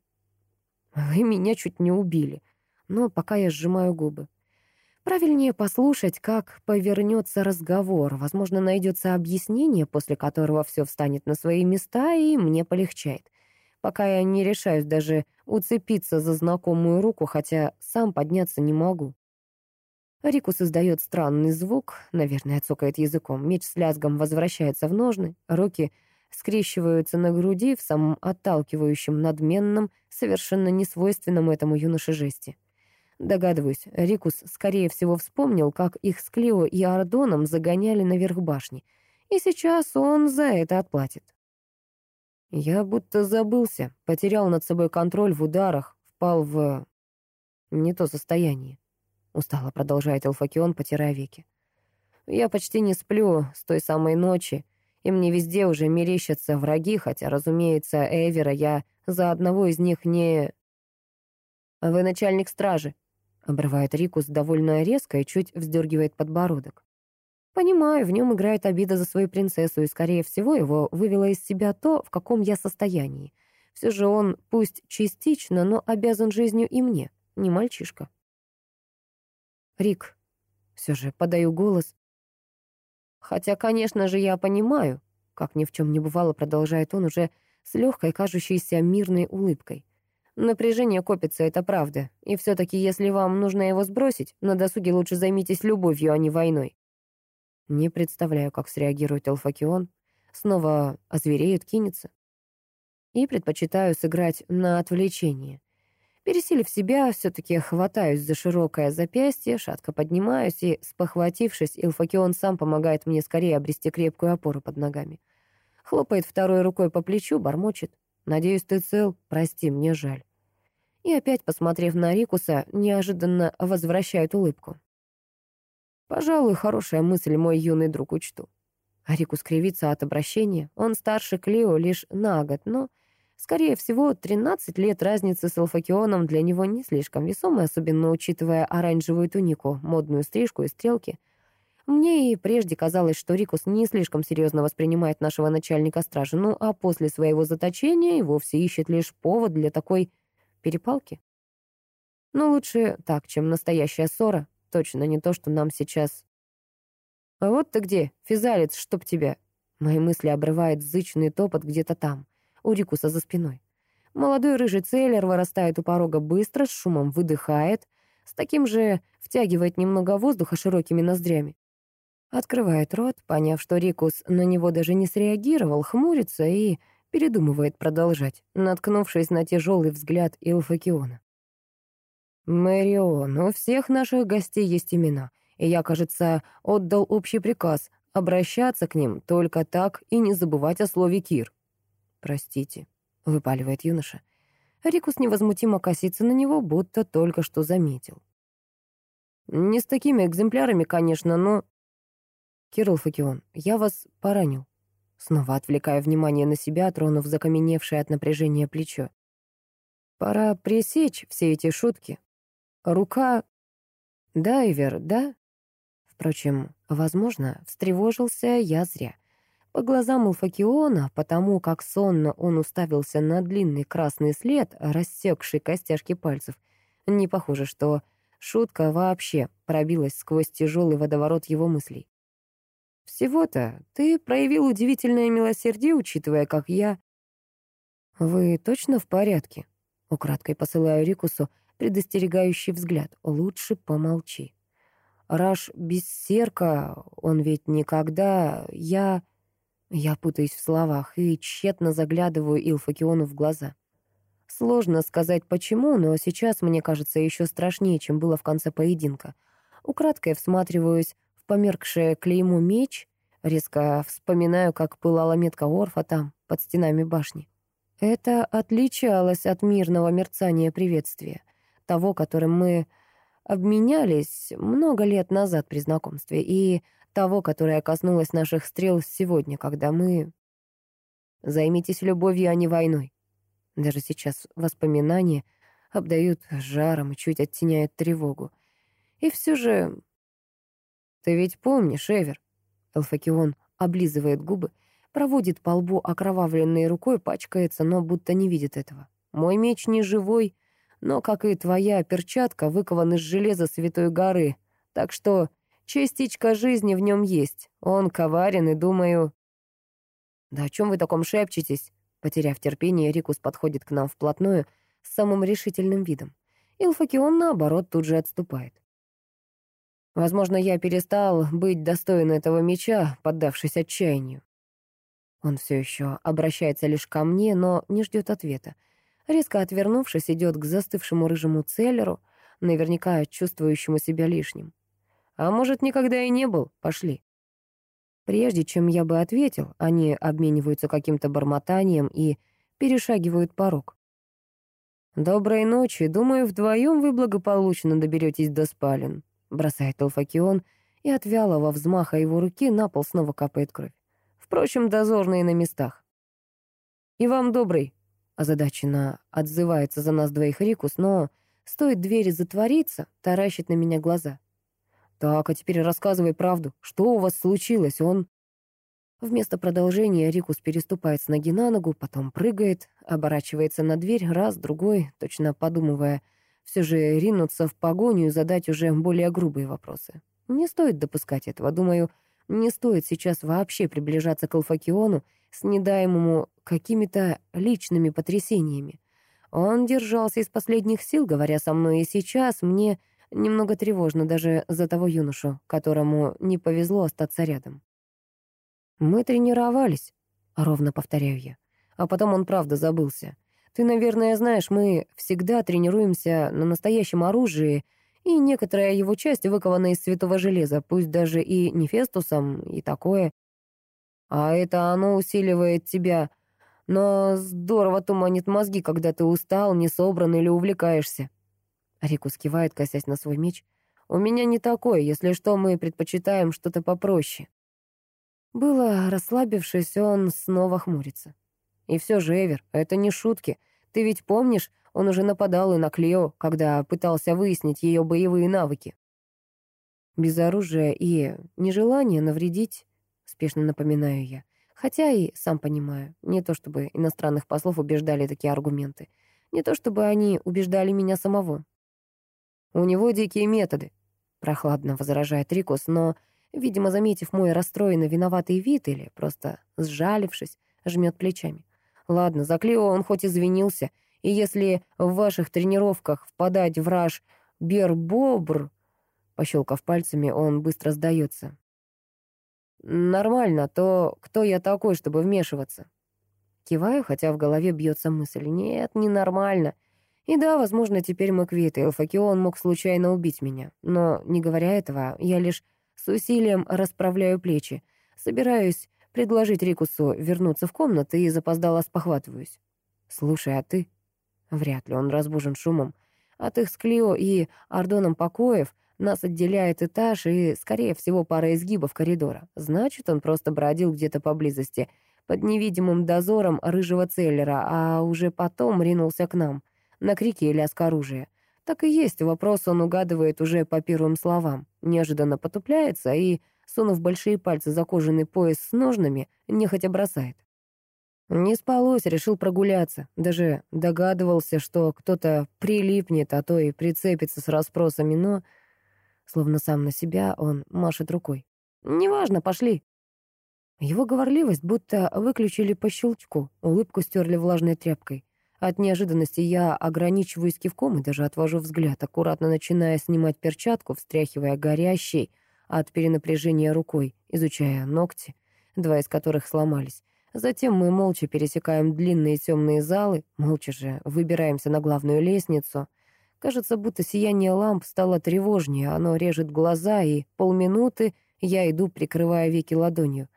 Вы меня чуть не убили, но пока я сжимаю губы. Правильнее послушать, как повернется разговор. Возможно, найдется объяснение, после которого все встанет на свои места, и мне полегчает. Пока я не решаюсь даже уцепиться за знакомую руку, хотя сам подняться не могу. Рикус издает странный звук, наверное, цокает языком. Меч с лязгом возвращается в ножны, руки — скрещиваются на груди в самом отталкивающем, надменном, совершенно несвойственном этому юноше жесте. Догадываюсь, Рикус, скорее всего, вспомнил, как их с Клео и Ардоном загоняли наверх башни, и сейчас он за это отплатит. Я будто забылся, потерял над собой контроль в ударах, впал в... не то состояние. Устало продолжает Элфакион, потирая веки. Я почти не сплю с той самой ночи, и мне везде уже мерещатся враги, хотя, разумеется, Эвера я за одного из них не... «Вы начальник стражи», — обрывает Рикус довольно резко и чуть вздергивает подбородок. Понимаю, в нем играет обида за свою принцессу, и, скорее всего, его вывело из себя то, в каком я состоянии. Все же он, пусть частично, но обязан жизнью и мне, не мальчишка. Рик, все же подаю голос, Хотя, конечно же, я понимаю, как ни в чем не бывало, продолжает он уже с легкой, кажущейся мирной улыбкой. Напряжение копится, это правда. И все-таки, если вам нужно его сбросить, на досуге лучше займитесь любовью, а не войной. Не представляю, как среагирует Элфакион. Снова озвереет, кинется. И предпочитаю сыграть на отвлечение. Пересилив себя, все-таки хватаюсь за широкое запястье, шатко поднимаюсь и, спохватившись, Илфакион сам помогает мне скорее обрести крепкую опору под ногами. Хлопает второй рукой по плечу, бормочет. «Надеюсь, ты цел? Прости, мне жаль». И опять, посмотрев на Рикуса, неожиданно возвращает улыбку. «Пожалуй, хорошая мысль, мой юный друг, учту». А Рикус кривится от обращения. Он старше Клео лишь на год, но Скорее всего, 13 лет разницы с Алфакионом для него не слишком весомая, особенно учитывая оранжевую тунику, модную стрижку и стрелки. Мне и прежде казалось, что Рикус не слишком серьезно воспринимает нашего начальника стражи, ну а после своего заточения и вовсе ищет лишь повод для такой перепалки. Но лучше так, чем настоящая ссора. Точно не то, что нам сейчас... «А вот ты где, физалец, чтоб тебя!» Мои мысли обрывает зычный топот где-то там у Рикуса за спиной. Молодой рыжий целлер вырастает у порога быстро, с шумом выдыхает, С таким же втягивает немного воздуха широкими ноздрями. Открывает рот, поняв, что Рикус на него даже не среагировал, хмурится и передумывает продолжать, наткнувшись на тяжелый взгляд Илфакиона. «Мэрион, у всех наших гостей есть имена, и я, кажется, отдал общий приказ обращаться к ним только так и не забывать о слове «Кир». «Простите», — выпаливает юноша. Рикус невозмутимо косится на него, будто только что заметил. «Не с такими экземплярами, конечно, но...» «Кирилл Факион, я вас поранил». Снова отвлекая внимание на себя, тронув закаменевшее от напряжения плечо. «Пора пресечь все эти шутки. Рука... Дайвер, да?» Впрочем, возможно, встревожился я зря. По глазам Илфакиона, потому как сонно он уставился на длинный красный след, рассекший костяшки пальцев, не похоже, что шутка вообще пробилась сквозь тяжелый водоворот его мыслей. «Всего-то ты проявил удивительное милосердие, учитывая, как я...» «Вы точно в порядке?» Украдкой посылаю Рикусу предостерегающий взгляд. «Лучше помолчи». Раш Бессерка, он ведь никогда... Я... Я путаюсь в словах и тщетно заглядываю Илфакиону в глаза. Сложно сказать почему, но сейчас мне кажется еще страшнее, чем было в конце поединка. Украдкой всматриваюсь в померкшее клейму меч, резко вспоминаю, как пылала метка Орфа там, под стенами башни. Это отличалось от мирного мерцания приветствия, того, которым мы обменялись много лет назад при знакомстве, и того, которое коснулось наших стрел сегодня, когда мы... Займитесь любовью, а не войной. Даже сейчас воспоминания обдают жаром и чуть оттеняют тревогу. И все же... Ты ведь помнишь, Эвер? Элфакион облизывает губы, проводит по лбу окровавленной рукой, пачкается, но будто не видит этого. Мой меч не живой, но, как и твоя перчатка, выкован из железа Святой горы, так что частичка жизни в нем есть. Он коварен и, думаю... «Да о чем вы таком шепчетесь?» Потеряв терпение, Рикус подходит к нам вплотную с самым решительным видом. Илфакион, наоборот, тут же отступает. Возможно, я перестал быть достоин этого меча, поддавшись отчаянию. Он все еще обращается лишь ко мне, но не ждет ответа. Резко отвернувшись, идет к застывшему рыжему целлеру, наверняка чувствующему себя лишним. А может, никогда и не был? Пошли. Прежде чем я бы ответил, они обмениваются каким-то бормотанием и перешагивают порог. «Доброй ночи. Думаю, вдвоем вы благополучно доберетесь до спален», бросает Алфакион, и от вялого взмаха его руки на пол снова капает кровь. Впрочем, дозорные на местах. «И вам добрый», Озадаченно отзывается за нас двоих Рикус, но стоит двери затвориться, таращит на меня глаза. «Так, а теперь рассказывай правду. Что у вас случилось? Он...» Вместо продолжения Рикус переступает с ноги на ногу, потом прыгает, оборачивается на дверь раз, другой, точно подумывая, все же ринуться в погоню и задать уже более грубые вопросы. Не стоит допускать этого. Думаю, не стоит сейчас вообще приближаться к Алфакиону, снедаемому какими-то личными потрясениями. Он держался из последних сил, говоря со мной, и сейчас мне немного тревожно даже за того юношу, которому не повезло остаться рядом. «Мы тренировались», — ровно повторяю я. А потом он правда забылся. «Ты, наверное, знаешь, мы всегда тренируемся на настоящем оружии, и некоторая его часть выкована из святого железа, пусть даже и Нефестусом, и такое. А это оно усиливает тебя, но здорово туманит мозги, когда ты устал, не собран или увлекаешься. Рикус кивает, косясь на свой меч. У меня не такое, если что, мы предпочитаем что-то попроще. Было, расслабившись, он снова хмурится. И все же, Эвер, это не шутки. Ты ведь помнишь, он уже нападал и на Клео, когда пытался выяснить ее боевые навыки. Без оружия и нежелание навредить спешно напоминаю я. Хотя и сам понимаю, не то чтобы иностранных послов убеждали такие аргументы, не то чтобы они убеждали меня самого. У него дикие методы, прохладно возражает Рикус, но, видимо, заметив мой расстроенный виноватый вид или просто сжалившись, жмет плечами. Ладно, за Клео он хоть извинился, и если в ваших тренировках впадать в раж Бербобр. Пощелкав пальцами, он быстро сдается. Нормально, то кто я такой, чтобы вмешиваться? Киваю, хотя в голове бьется мысль. Нет, ненормально. И да, возможно, теперь мы квиты. Элфакион мог случайно убить меня. Но, не говоря этого, я лишь с усилием расправляю плечи. Собираюсь предложить Рикусу вернуться в комнату и запоздало спохватываюсь. «Слушай, а ты?» Вряд ли он разбужен шумом. От их с Клио и Ардоном покоев нас отделяет этаж и, скорее всего, пара изгибов коридора. Значит, он просто бродил где-то поблизости, под невидимым дозором рыжего целлера, а уже потом ринулся к нам, на крики и лязг оружия. Так и есть, вопрос он угадывает уже по первым словам. Неожиданно потупляется и, сунув большие пальцы за кожаный пояс с ножнами, нехотя бросает. Не спалось, решил прогуляться. Даже догадывался, что кто-то прилипнет, а то и прицепится с расспросами, но, словно сам на себя, он машет рукой. «Неважно, пошли». Его говорливость будто выключили по щелчку, улыбку стерли влажной тряпкой. От неожиданности я ограничиваюсь кивком и даже отвожу взгляд, аккуратно начиная снимать перчатку, встряхивая горящей от перенапряжения рукой, изучая ногти, два из которых сломались. Затем мы молча пересекаем длинные темные залы, молча же выбираемся на главную лестницу. Кажется, будто сияние ламп стало тревожнее, оно режет глаза, и полминуты я иду, прикрывая веки ладонью.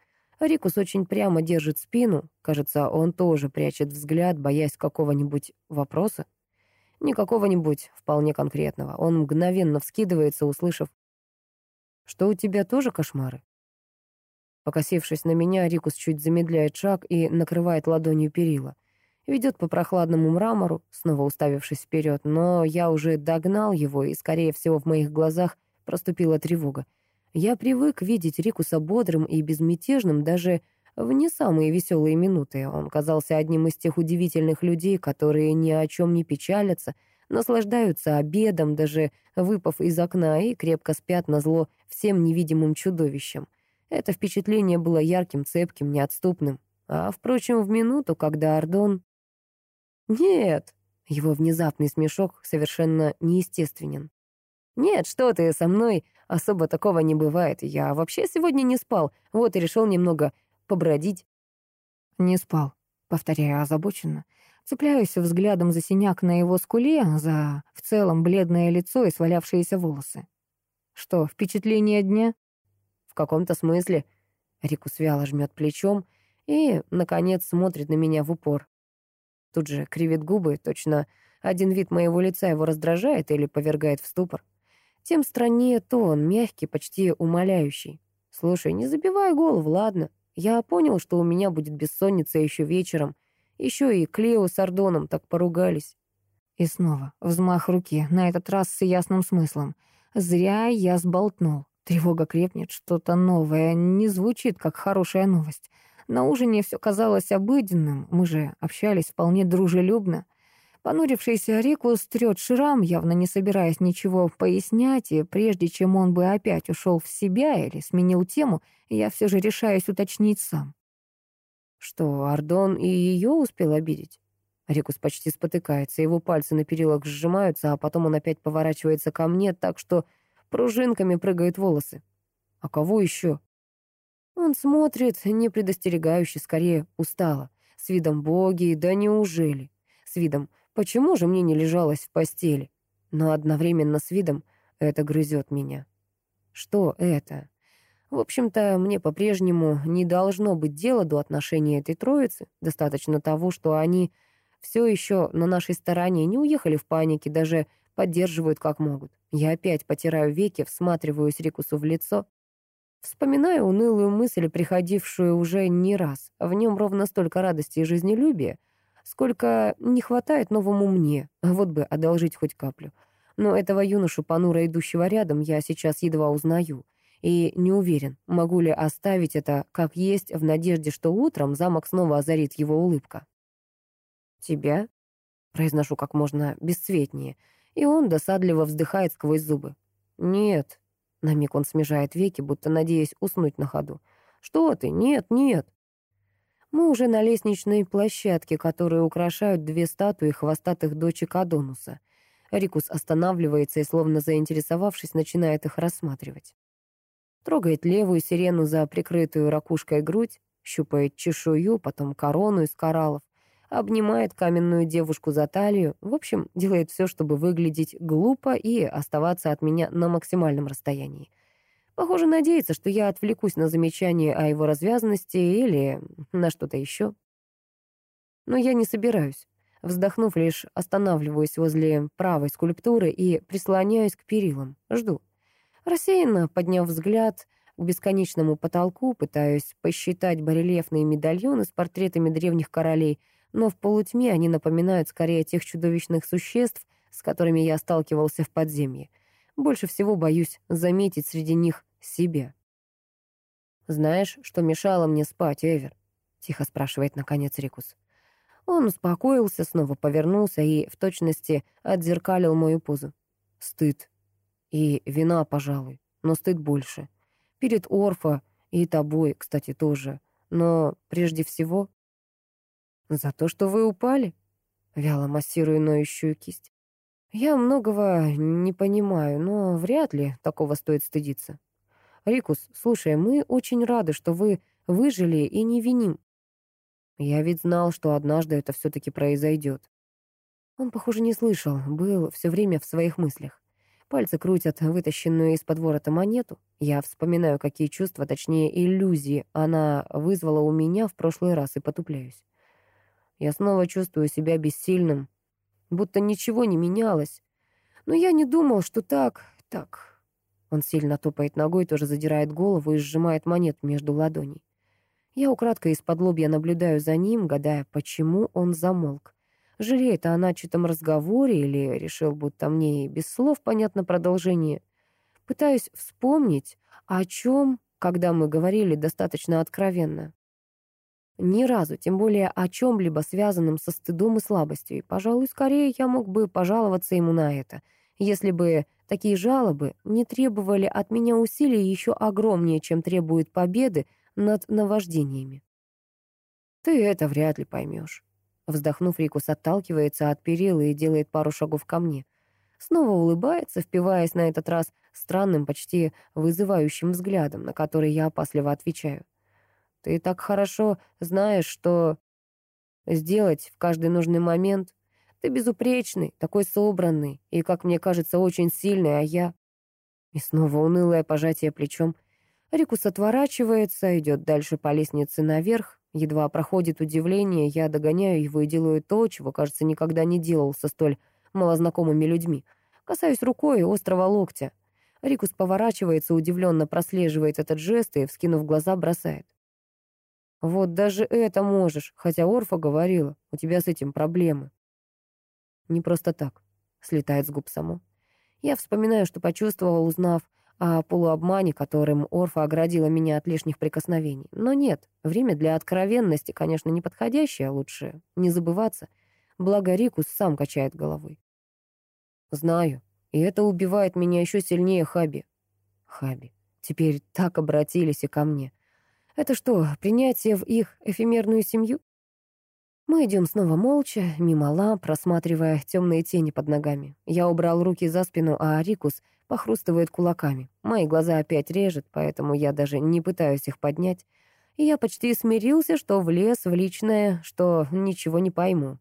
Рикус очень прямо держит спину. Кажется, он тоже прячет взгляд, боясь какого-нибудь вопроса. Не какого-нибудь, вполне конкретного. Он мгновенно вскидывается, услышав, «Что у тебя тоже кошмары?» Покосившись на меня, Рикус чуть замедляет шаг и накрывает ладонью перила. Ведет по прохладному мрамору, снова уставившись вперед, но я уже догнал его, и, скорее всего, в моих глазах проступила тревога. Я привык видеть Рикуса бодрым и безмятежным даже в не самые веселые минуты. Он казался одним из тех удивительных людей, которые ни о чем не печалятся, наслаждаются обедом, даже выпав из окна, и крепко спят на зло всем невидимым чудовищам. Это впечатление было ярким, цепким, неотступным. А, впрочем, в минуту, когда Ардон... «Нет!» — его внезапный смешок совершенно неестественен. «Нет, что ты, со мной особо такого не бывает. Я вообще сегодня не спал, вот и решил немного побродить». «Не спал», — повторяю озабоченно. Цепляюсь взглядом за синяк на его скуле, за в целом бледное лицо и свалявшиеся волосы. «Что, впечатление дня?» «В каком-то смысле». Рикус вяло жмет плечом и, наконец, смотрит на меня в упор. Тут же кривит губы, точно один вид моего лица его раздражает или повергает в ступор тем страннее тон, мягкий, почти умоляющий. «Слушай, не забивай голову, ладно? Я понял, что у меня будет бессонница еще вечером. Еще и Клео с Ардоном так поругались». И снова взмах руки, на этот раз с ясным смыслом. «Зря я сболтнул. Тревога крепнет, что-то новое, не звучит, как хорошая новость. На ужине все казалось обыденным, мы же общались вполне дружелюбно. Понурившийся Рику стрет шрам, явно не собираясь ничего пояснять, и прежде чем он бы опять ушел в себя или сменил тему, я все же решаюсь уточнить сам. Что, Ардон и ее успел обидеть? Рикус почти спотыкается, его пальцы на перилах сжимаются, а потом он опять поворачивается ко мне так, что пружинками прыгают волосы. А кого еще? Он смотрит, не предостерегающе, скорее устало, с видом боги, да неужели? С видом Почему же мне не лежалось в постели? Но одновременно с видом это грызет меня. Что это? В общем-то, мне по-прежнему не должно быть дела до отношения этой троицы. Достаточно того, что они все еще на нашей стороне, не уехали в панике, даже поддерживают как могут. Я опять потираю веки, всматриваюсь Рикусу в лицо. Вспоминаю унылую мысль, приходившую уже не раз. В нем ровно столько радости и жизнелюбия, Сколько не хватает новому мне, вот бы одолжить хоть каплю. Но этого юношу, понуро идущего рядом, я сейчас едва узнаю. И не уверен, могу ли оставить это как есть в надежде, что утром замок снова озарит его улыбка. «Тебя?» — произношу как можно бесцветнее, и он досадливо вздыхает сквозь зубы. «Нет». На миг он смежает веки, будто надеясь уснуть на ходу. «Что ты? Нет, нет». Мы уже на лестничной площадке, которую украшают две статуи хвостатых дочек Адонуса. Рикус останавливается и, словно заинтересовавшись, начинает их рассматривать. Трогает левую сирену за прикрытую ракушкой грудь, щупает чешую, потом корону из кораллов, обнимает каменную девушку за талию, в общем, делает все, чтобы выглядеть глупо и оставаться от меня на максимальном расстоянии. Похоже, надеется, что я отвлекусь на замечание о его развязанности или на что-то еще. Но я не собираюсь. Вздохнув, лишь останавливаюсь возле правой скульптуры и прислоняюсь к перилам. Жду. Рассеянно, подняв взгляд к бесконечному потолку, пытаюсь посчитать барельефные медальоны с портретами древних королей, но в полутьме они напоминают скорее тех чудовищных существ, с которыми я сталкивался в подземье. Больше всего боюсь заметить среди них себя. «Знаешь, что мешало мне спать, Эвер?» — тихо спрашивает, наконец, Рикус. Он успокоился, снова повернулся и в точности отзеркалил мою позу. Стыд. И вина, пожалуй, но стыд больше. Перед Орфа и тобой, кстати, тоже. Но прежде всего... За то, что вы упали? Вяло массирую ноющую кисть. Я многого не понимаю, но вряд ли такого стоит стыдиться. Рикус, слушай, мы очень рады, что вы выжили и не виним. Я ведь знал, что однажды это все-таки произойдет. Он, похоже, не слышал, был все время в своих мыслях. Пальцы крутят вытащенную из-под ворота монету. Я вспоминаю, какие чувства, точнее иллюзии, она вызвала у меня в прошлый раз и потупляюсь. Я снова чувствую себя бессильным, будто ничего не менялось. Но я не думал, что так, так. Он сильно топает ногой, тоже задирает голову и сжимает монет между ладоней. Я украдкой из-под лобья наблюдаю за ним, гадая, почему он замолк. Жалеет о начатом разговоре или решил, будто мне и без слов понятно продолжение. Пытаюсь вспомнить, о чем, когда мы говорили достаточно откровенно. Ни разу, тем более о чем-либо связанном со стыдом и слабостью. И, пожалуй, скорее я мог бы пожаловаться ему на это, если бы такие жалобы не требовали от меня усилий еще огромнее, чем требует победы над наваждениями. «Ты это вряд ли поймешь». Вздохнув, Рикус отталкивается от перила и делает пару шагов ко мне. Снова улыбается, впиваясь на этот раз странным, почти вызывающим взглядом, на который я опасливо отвечаю. «Ты так хорошо знаешь, что сделать в каждый нужный момент. Ты безупречный, такой собранный и, как мне кажется, очень сильный, а я...» И снова унылое пожатие плечом — Рикус отворачивается, идет дальше по лестнице наверх. Едва проходит удивление, я догоняю его и делаю то, чего, кажется, никогда не делал со столь малознакомыми людьми. Касаюсь рукой острого локтя. Рикус поворачивается, удивленно прослеживает этот жест и, вскинув глаза, бросает. «Вот даже это можешь, хотя Орфа говорила, у тебя с этим проблемы». Не просто так, слетает с губ само. Я вспоминаю, что почувствовал, узнав о полуобмане, которым Орфа оградила меня от лишних прикосновений. Но нет, время для откровенности, конечно, неподходящее, а лучше не забываться. Благо Рикус сам качает головой. Знаю, и это убивает меня еще сильнее Хаби. Хаби. Теперь так обратились и ко мне. Это что, принятие в их эфемерную семью? Мы идем снова молча, мимо ламп, просматривая темные тени под ногами. Я убрал руки за спину, а Рикус похрустывает кулаками. Мои глаза опять режет, поэтому я даже не пытаюсь их поднять. И я почти смирился, что влез в личное, что ничего не пойму.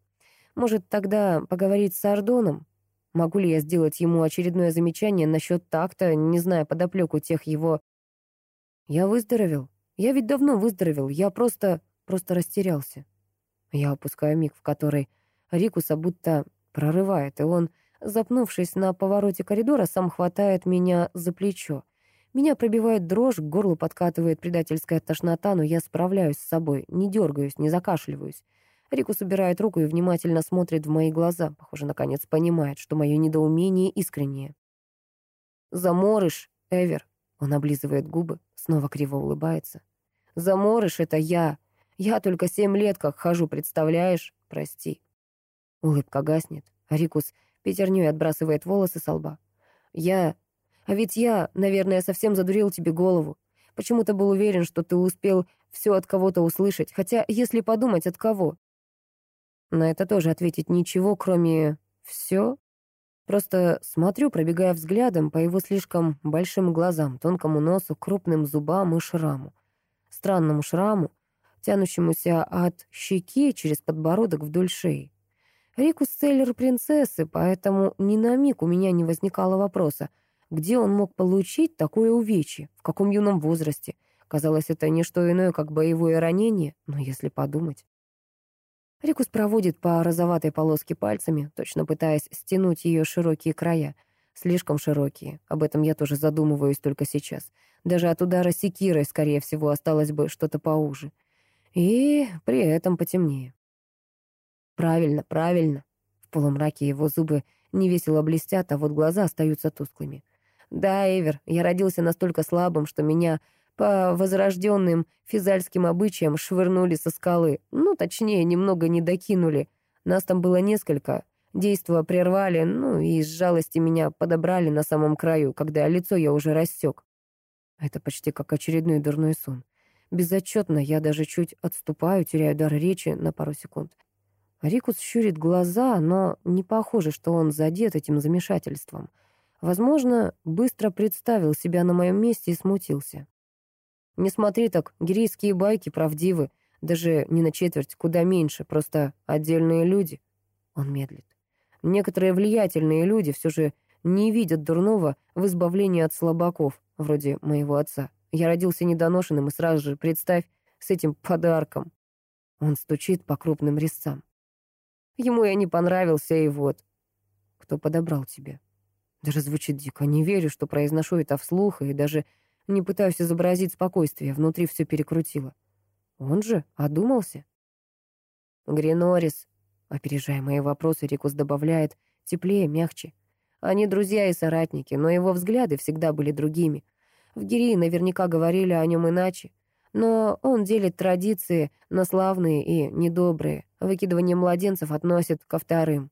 Может, тогда поговорить с Ардоном? Могу ли я сделать ему очередное замечание насчет такта, не зная подоплеку тех его... Я выздоровел. Я ведь давно выздоровел. Я просто... просто растерялся. Я опускаю миг, в который Рикуса будто прорывает, и он Запнувшись на повороте коридора, сам хватает меня за плечо. Меня пробивает дрожь, к горлу подкатывает предательская тошнота, но я справляюсь с собой, не дергаюсь, не закашливаюсь. Рикус убирает руку и внимательно смотрит в мои глаза. Похоже, наконец понимает, что мое недоумение искреннее. «Заморыш, Эвер!» Он облизывает губы, снова криво улыбается. «Заморыш — это я. Я только семь лет как хожу, представляешь? Прости». Улыбка гаснет. Рикус Пятерней отбрасывает волосы со лба. «Я... А ведь я, наверное, совсем задурил тебе голову. Почему-то был уверен, что ты успел все от кого-то услышать. Хотя, если подумать, от кого?» На это тоже ответить ничего, кроме «все». Просто смотрю, пробегая взглядом по его слишком большим глазам, тонкому носу, крупным зубам и шраму. Странному шраму, тянущемуся от щеки через подбородок вдоль шеи. Рикус Целлер принцессы, поэтому ни на миг у меня не возникало вопроса, где он мог получить такое увечье, в каком юном возрасте. Казалось, это не что иное, как боевое ранение, но если подумать... Рикус проводит по розоватой полоске пальцами, точно пытаясь стянуть ее широкие края. Слишком широкие. Об этом я тоже задумываюсь только сейчас. Даже от удара секирой, скорее всего, осталось бы что-то поуже. И при этом потемнее. Правильно, правильно. В полумраке его зубы невесело блестят, а вот глаза остаются тусклыми. Да, Эвер, я родился настолько слабым, что меня по возрожденным физальским обычаям швырнули со скалы. Ну, точнее, немного не докинули. Нас там было несколько. Действо прервали, ну и из жалости меня подобрали на самом краю, когда лицо я уже рассек. Это почти как очередной дурной сон. Безотчетно я даже чуть отступаю, теряю дар речи на пару секунд. Рикус щурит глаза, но не похоже, что он задет этим замешательством. Возможно, быстро представил себя на моем месте и смутился. Не смотри так, гирийские байки правдивы, даже не на четверть, куда меньше, просто отдельные люди. Он медлит. Некоторые влиятельные люди все же не видят дурного в избавлении от слабаков, вроде моего отца. Я родился недоношенным, и сразу же, представь, с этим подарком. Он стучит по крупным резцам. Ему я не понравился, и вот. Кто подобрал тебя? Даже звучит дико. Не верю, что произношу это вслух, и даже не пытаюсь изобразить спокойствие. Внутри все перекрутило. Он же одумался. Гринорис, опережая мои вопросы, Рикус добавляет, теплее, мягче. Они друзья и соратники, но его взгляды всегда были другими. В Гирии наверняка говорили о нем иначе. Но он делит традиции на славные и недобрые. Выкидывание младенцев относит ко вторым.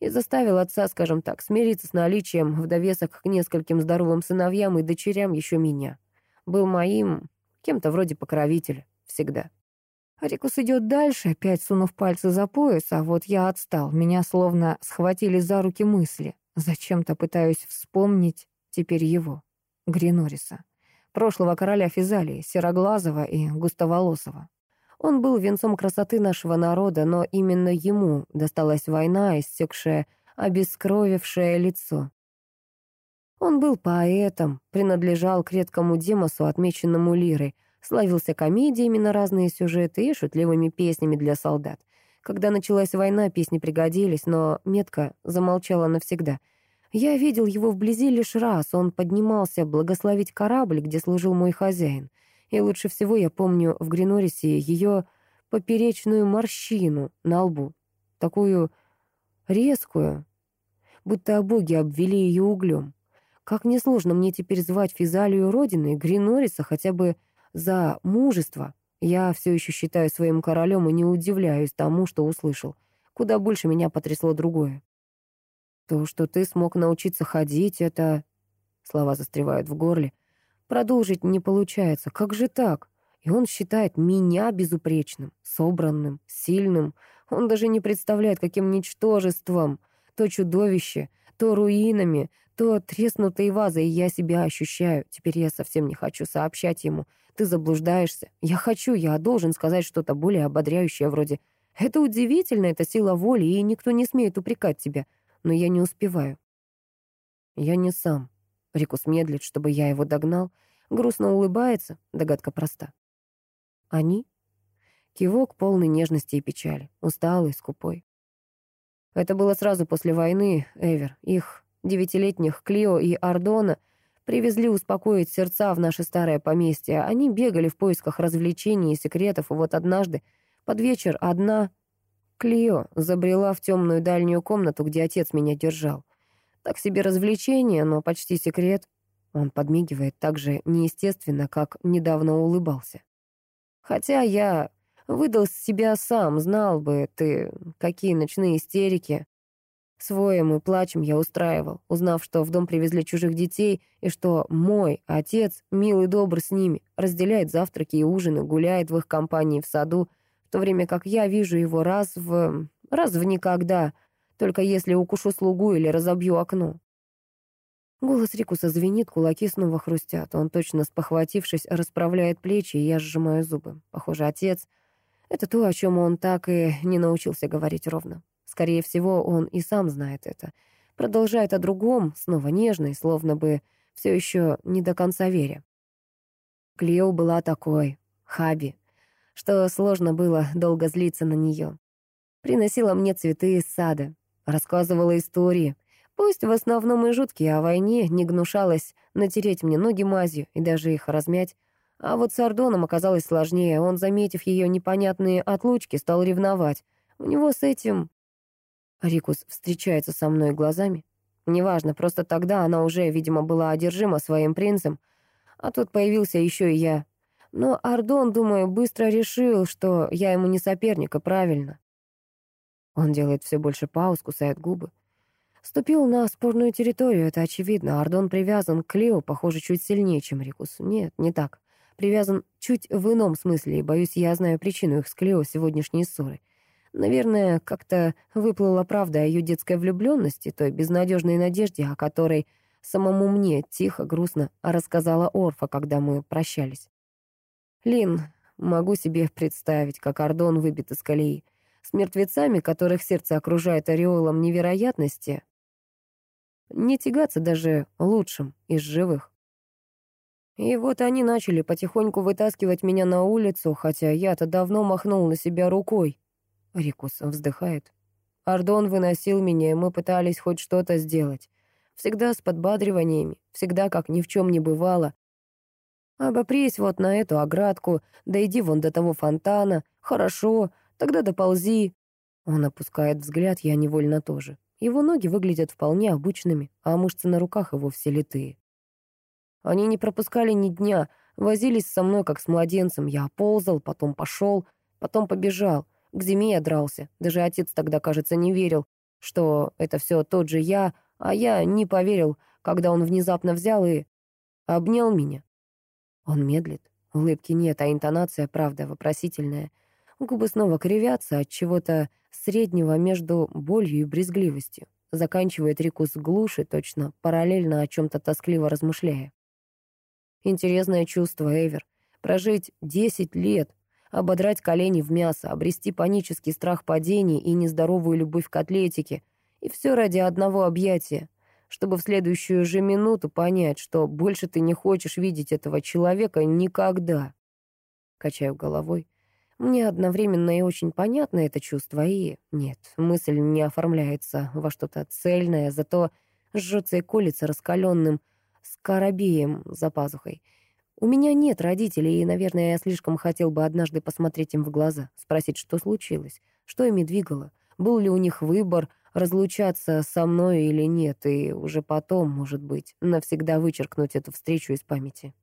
И заставил отца, скажем так, смириться с наличием в довесок к нескольким здоровым сыновьям и дочерям еще меня. Был моим кем-то вроде покровителя. Всегда. Рикус идет дальше, опять сунув пальцы за пояс, а вот я отстал. Меня словно схватили за руки мысли. Зачем-то пытаюсь вспомнить теперь его, Гринориса прошлого короля Физалии, сероглазого и густоволосого. Он был венцом красоты нашего народа, но именно ему досталась война, иссекшая, обескровившее лицо. Он был поэтом, принадлежал к редкому демосу, отмеченному лирой, славился комедиями на разные сюжеты и шутливыми песнями для солдат. Когда началась война, песни пригодились, но метка замолчала навсегда — я видел его вблизи лишь раз. Он поднимался благословить корабль, где служил мой хозяин. И лучше всего я помню в Гринорисе ее поперечную морщину на лбу. Такую резкую, будто боги обвели ее углем. Как несложно мне теперь звать Физалию Родины, Гринориса хотя бы за мужество. Я все еще считаю своим королем и не удивляюсь тому, что услышал. Куда больше меня потрясло другое. То, что ты смог научиться ходить, это... Слова застревают в горле. Продолжить не получается. Как же так? И он считает меня безупречным, собранным, сильным. Он даже не представляет, каким ничтожеством. То чудовище, то руинами, то треснутой вазой я себя ощущаю. Теперь я совсем не хочу сообщать ему. Ты заблуждаешься. Я хочу, я должен сказать что-то более ободряющее вроде «Это удивительно, это сила воли, и никто не смеет упрекать тебя но я не успеваю. Я не сам. Рикус медлит, чтобы я его догнал. Грустно улыбается, догадка проста. Они? Кивок полный нежности и печали, усталый, скупой. Это было сразу после войны, Эвер. Их девятилетних Клио и Ардона привезли успокоить сердца в наше старое поместье. Они бегали в поисках развлечений и секретов, и вот однажды под вечер одна Клио забрела в темную дальнюю комнату, где отец меня держал. Так себе развлечение, но почти секрет. Он подмигивает так же неестественно, как недавно улыбался. Хотя я выдал себя сам, знал бы ты, какие ночные истерики. Своим и плачем я устраивал, узнав, что в дом привезли чужих детей, и что мой отец, милый добр с ними, разделяет завтраки и ужины, гуляет в их компании в саду, то время как я вижу его раз в... раз в никогда. Только если укушу слугу или разобью окно. Голос Рикуса звенит, кулаки снова хрустят. Он, точно спохватившись, расправляет плечи, и я сжимаю зубы. Похоже, отец — это то, о чем он так и не научился говорить ровно. Скорее всего, он и сам знает это. Продолжает о другом, снова нежный, словно бы все еще не до конца веря. Клео была такой, Хаби, что сложно было долго злиться на нее. Приносила мне цветы из сада, рассказывала истории — Пусть в основном и жуткие о войне не гнушалась натереть мне ноги мазью и даже их размять. А вот с Ардоном оказалось сложнее. Он, заметив ее непонятные отлучки, стал ревновать. У него с этим... Рикус встречается со мной глазами. Неважно, просто тогда она уже, видимо, была одержима своим принцем, а тут появился еще и я. Но Ардон, думаю, быстро решил, что я ему не соперник, и правильно. Он делает все больше пауз, кусает губы. Ступил на спорную территорию, это очевидно. Ардон привязан к Клео, похоже, чуть сильнее, чем Рикус. Нет, не так. Привязан чуть в ином смысле, и, боюсь, я знаю причину их с Клео сегодняшней ссоры. Наверное, как-то выплыла правда о ее детской влюбленности, той безнадежной надежде, о которой самому мне тихо, грустно рассказала Орфа, когда мы прощались. Лин, могу себе представить, как Ардон выбит из колеи. С мертвецами, которых сердце окружает ореолом невероятности, не тягаться даже лучшим из живых. И вот они начали потихоньку вытаскивать меня на улицу, хотя я-то давно махнул на себя рукой. Рикус вздыхает. Ардон выносил меня, и мы пытались хоть что-то сделать. Всегда с подбадриваниями, всегда как ни в чем не бывало. Обопрись вот на эту оградку, дойди вон до того фонтана. Хорошо, тогда доползи. Он опускает взгляд, я невольно тоже. Его ноги выглядят вполне обычными, а мышцы на руках и вовсе литые. Они не пропускали ни дня, возились со мной, как с младенцем. Я ползал, потом пошел, потом побежал. К зиме я дрался. Даже отец тогда, кажется, не верил, что это все тот же я, а я не поверил, когда он внезапно взял и обнял меня. Он медлит. Улыбки нет, а интонация, правда, вопросительная. Губы снова кривятся от чего-то среднего между болью и брезгливостью. Заканчивает Рикус глуши, точно, параллельно о чем-то тоскливо размышляя. Интересное чувство, Эвер. Прожить десять лет, ободрать колени в мясо, обрести панический страх падений и нездоровую любовь к атлетике. И все ради одного объятия, чтобы в следующую же минуту понять, что больше ты не хочешь видеть этого человека никогда. Качаю головой. Мне одновременно и очень понятно это чувство, и нет, мысль не оформляется во что-то цельное, зато жжется и колется раскаленным скоробеем за пазухой. У меня нет родителей, и, наверное, я слишком хотел бы однажды посмотреть им в глаза, спросить, что случилось, что ими двигало, был ли у них выбор разлучаться со мной или нет, и уже потом, может быть, навсегда вычеркнуть эту встречу из памяти.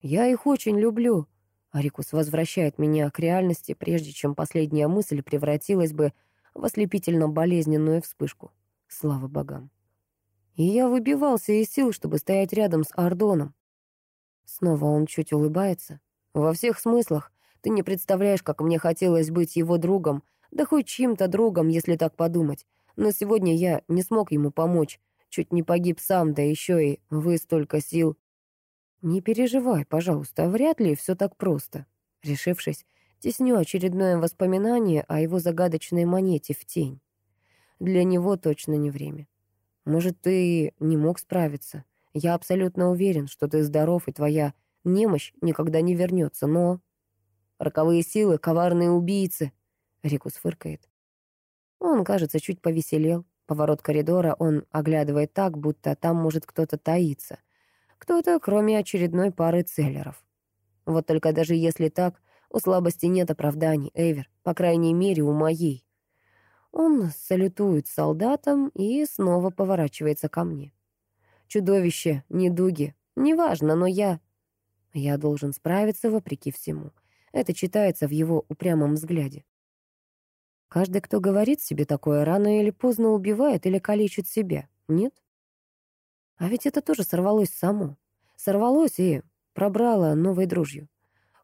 «Я их очень люблю», Арикус возвращает меня к реальности, прежде чем последняя мысль превратилась бы в ослепительно болезненную вспышку. Слава богам. И я выбивался из сил, чтобы стоять рядом с Ардоном. Снова он чуть улыбается. Во всех смыслах. Ты не представляешь, как мне хотелось быть его другом, да хоть чьим-то другом, если так подумать. Но сегодня я не смог ему помочь. Чуть не погиб сам, да еще и вы столько сил «Не переживай, пожалуйста, вряд ли все так просто». Решившись, тесню очередное воспоминание о его загадочной монете в тень. Для него точно не время. Может, ты не мог справиться. Я абсолютно уверен, что ты здоров, и твоя немощь никогда не вернется, но... Роковые силы, коварные убийцы. Рикус фыркает. Он, кажется, чуть повеселел. Поворот коридора он оглядывает так, будто там может кто-то таиться — кто-то, кроме очередной пары целлеров. Вот только даже если так, у слабости нет оправданий, Эвер, по крайней мере, у моей. Он салютует солдатам и снова поворачивается ко мне. Чудовище, недуги, неважно, но я... Я должен справиться вопреки всему. Это читается в его упрямом взгляде. Каждый, кто говорит себе такое, рано или поздно убивает или калечит себя, нет? А ведь это тоже сорвалось само. Сорвалось и пробрало новой дружью.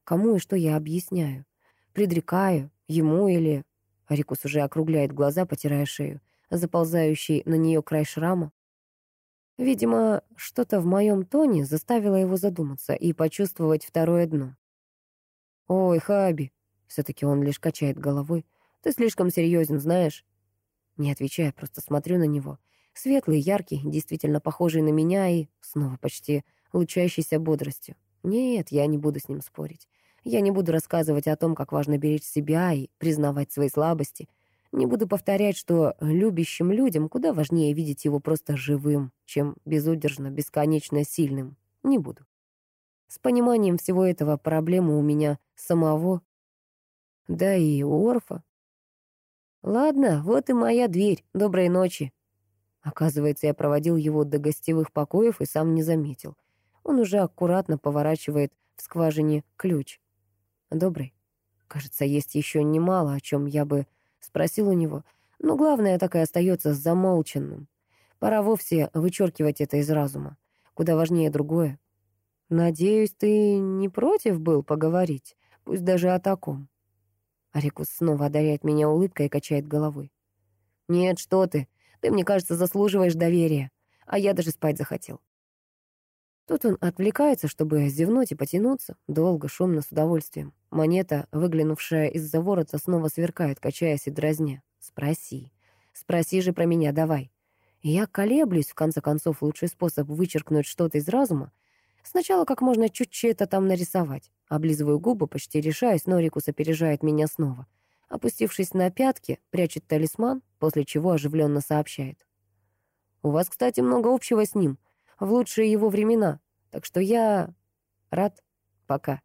Кому и что я объясняю? Предрекаю, ему или... Рикус уже округляет глаза, потирая шею. заползающий на нее край шрама. Видимо, что-то в моем тоне заставило его задуматься и почувствовать второе дно. «Ой, Хаби!» — все-таки он лишь качает головой. «Ты слишком серьезен, знаешь?» Не отвечая, просто смотрю на него. Светлый, яркий, действительно похожий на меня и снова почти лучащийся бодростью. Нет, я не буду с ним спорить. Я не буду рассказывать о том, как важно беречь себя и признавать свои слабости. Не буду повторять, что любящим людям куда важнее видеть его просто живым, чем безудержно, бесконечно сильным. Не буду. С пониманием всего этого проблемы у меня самого, да и у Орфа. Ладно, вот и моя дверь. Доброй ночи. Оказывается, я проводил его до гостевых покоев и сам не заметил. Он уже аккуратно поворачивает в скважине ключ. Добрый. Кажется, есть еще немало, о чем я бы спросил у него, но главное так и остается замолченным. Пора вовсе вычеркивать это из разума. Куда важнее другое. Надеюсь, ты не против был поговорить, пусть даже о таком. Арикус снова одаряет меня улыбкой и качает головой. «Нет, что ты. Ты, мне кажется, заслуживаешь доверия. А я даже спать захотел. Тут он отвлекается, чтобы зевнуть и потянуться. Долго, шумно, с удовольствием. Монета, выглянувшая из-за ворота, снова сверкает, качаясь и дразня. «Спроси. Спроси же про меня, давай». Я колеблюсь, в конце концов, лучший способ вычеркнуть что-то из разума. Сначала как можно чуть это там нарисовать. Облизываю губы, почти решаюсь, но Рикус опережает меня снова. Опустившись на пятки, прячет талисман, после чего оживленно сообщает. «У вас, кстати, много общего с ним в лучшие его времена. Так что я рад. Пока.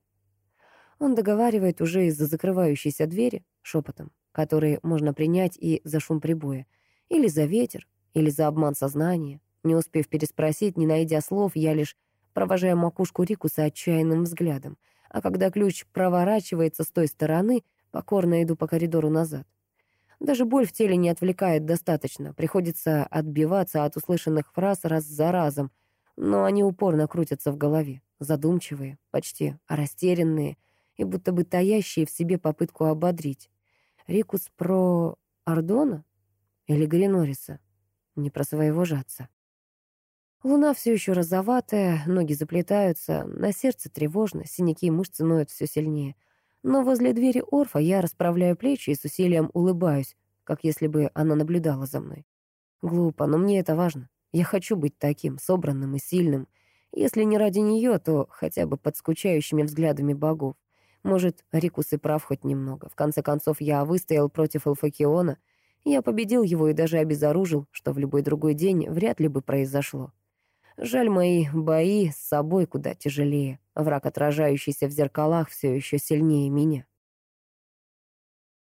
Он договаривает уже из-за закрывающейся двери шепотом, который можно принять и за шум прибоя, или за ветер, или за обман сознания. Не успев переспросить, не найдя слов, я лишь провожаю макушку Рикуса отчаянным взглядом, а когда ключ проворачивается с той стороны, покорно иду по коридору назад. Даже боль в теле не отвлекает достаточно, приходится отбиваться от услышанных фраз раз за разом — но они упорно крутятся в голове, задумчивые, почти растерянные и будто бы таящие в себе попытку ободрить. Рикус про Ардона или Гринориса? Не про своего жадца. Луна все еще розоватая, ноги заплетаются, на сердце тревожно, синяки и мышцы ноют все сильнее. Но возле двери Орфа я расправляю плечи и с усилием улыбаюсь, как если бы она наблюдала за мной. Глупо, но мне это важно. Я хочу быть таким, собранным и сильным. Если не ради нее, то хотя бы под скучающими взглядами богов. Может, Рикус и прав хоть немного. В конце концов, я выстоял против Элфакиона. Я победил его и даже обезоружил, что в любой другой день вряд ли бы произошло. Жаль, мои бои с собой куда тяжелее. Враг, отражающийся в зеркалах, все еще сильнее меня.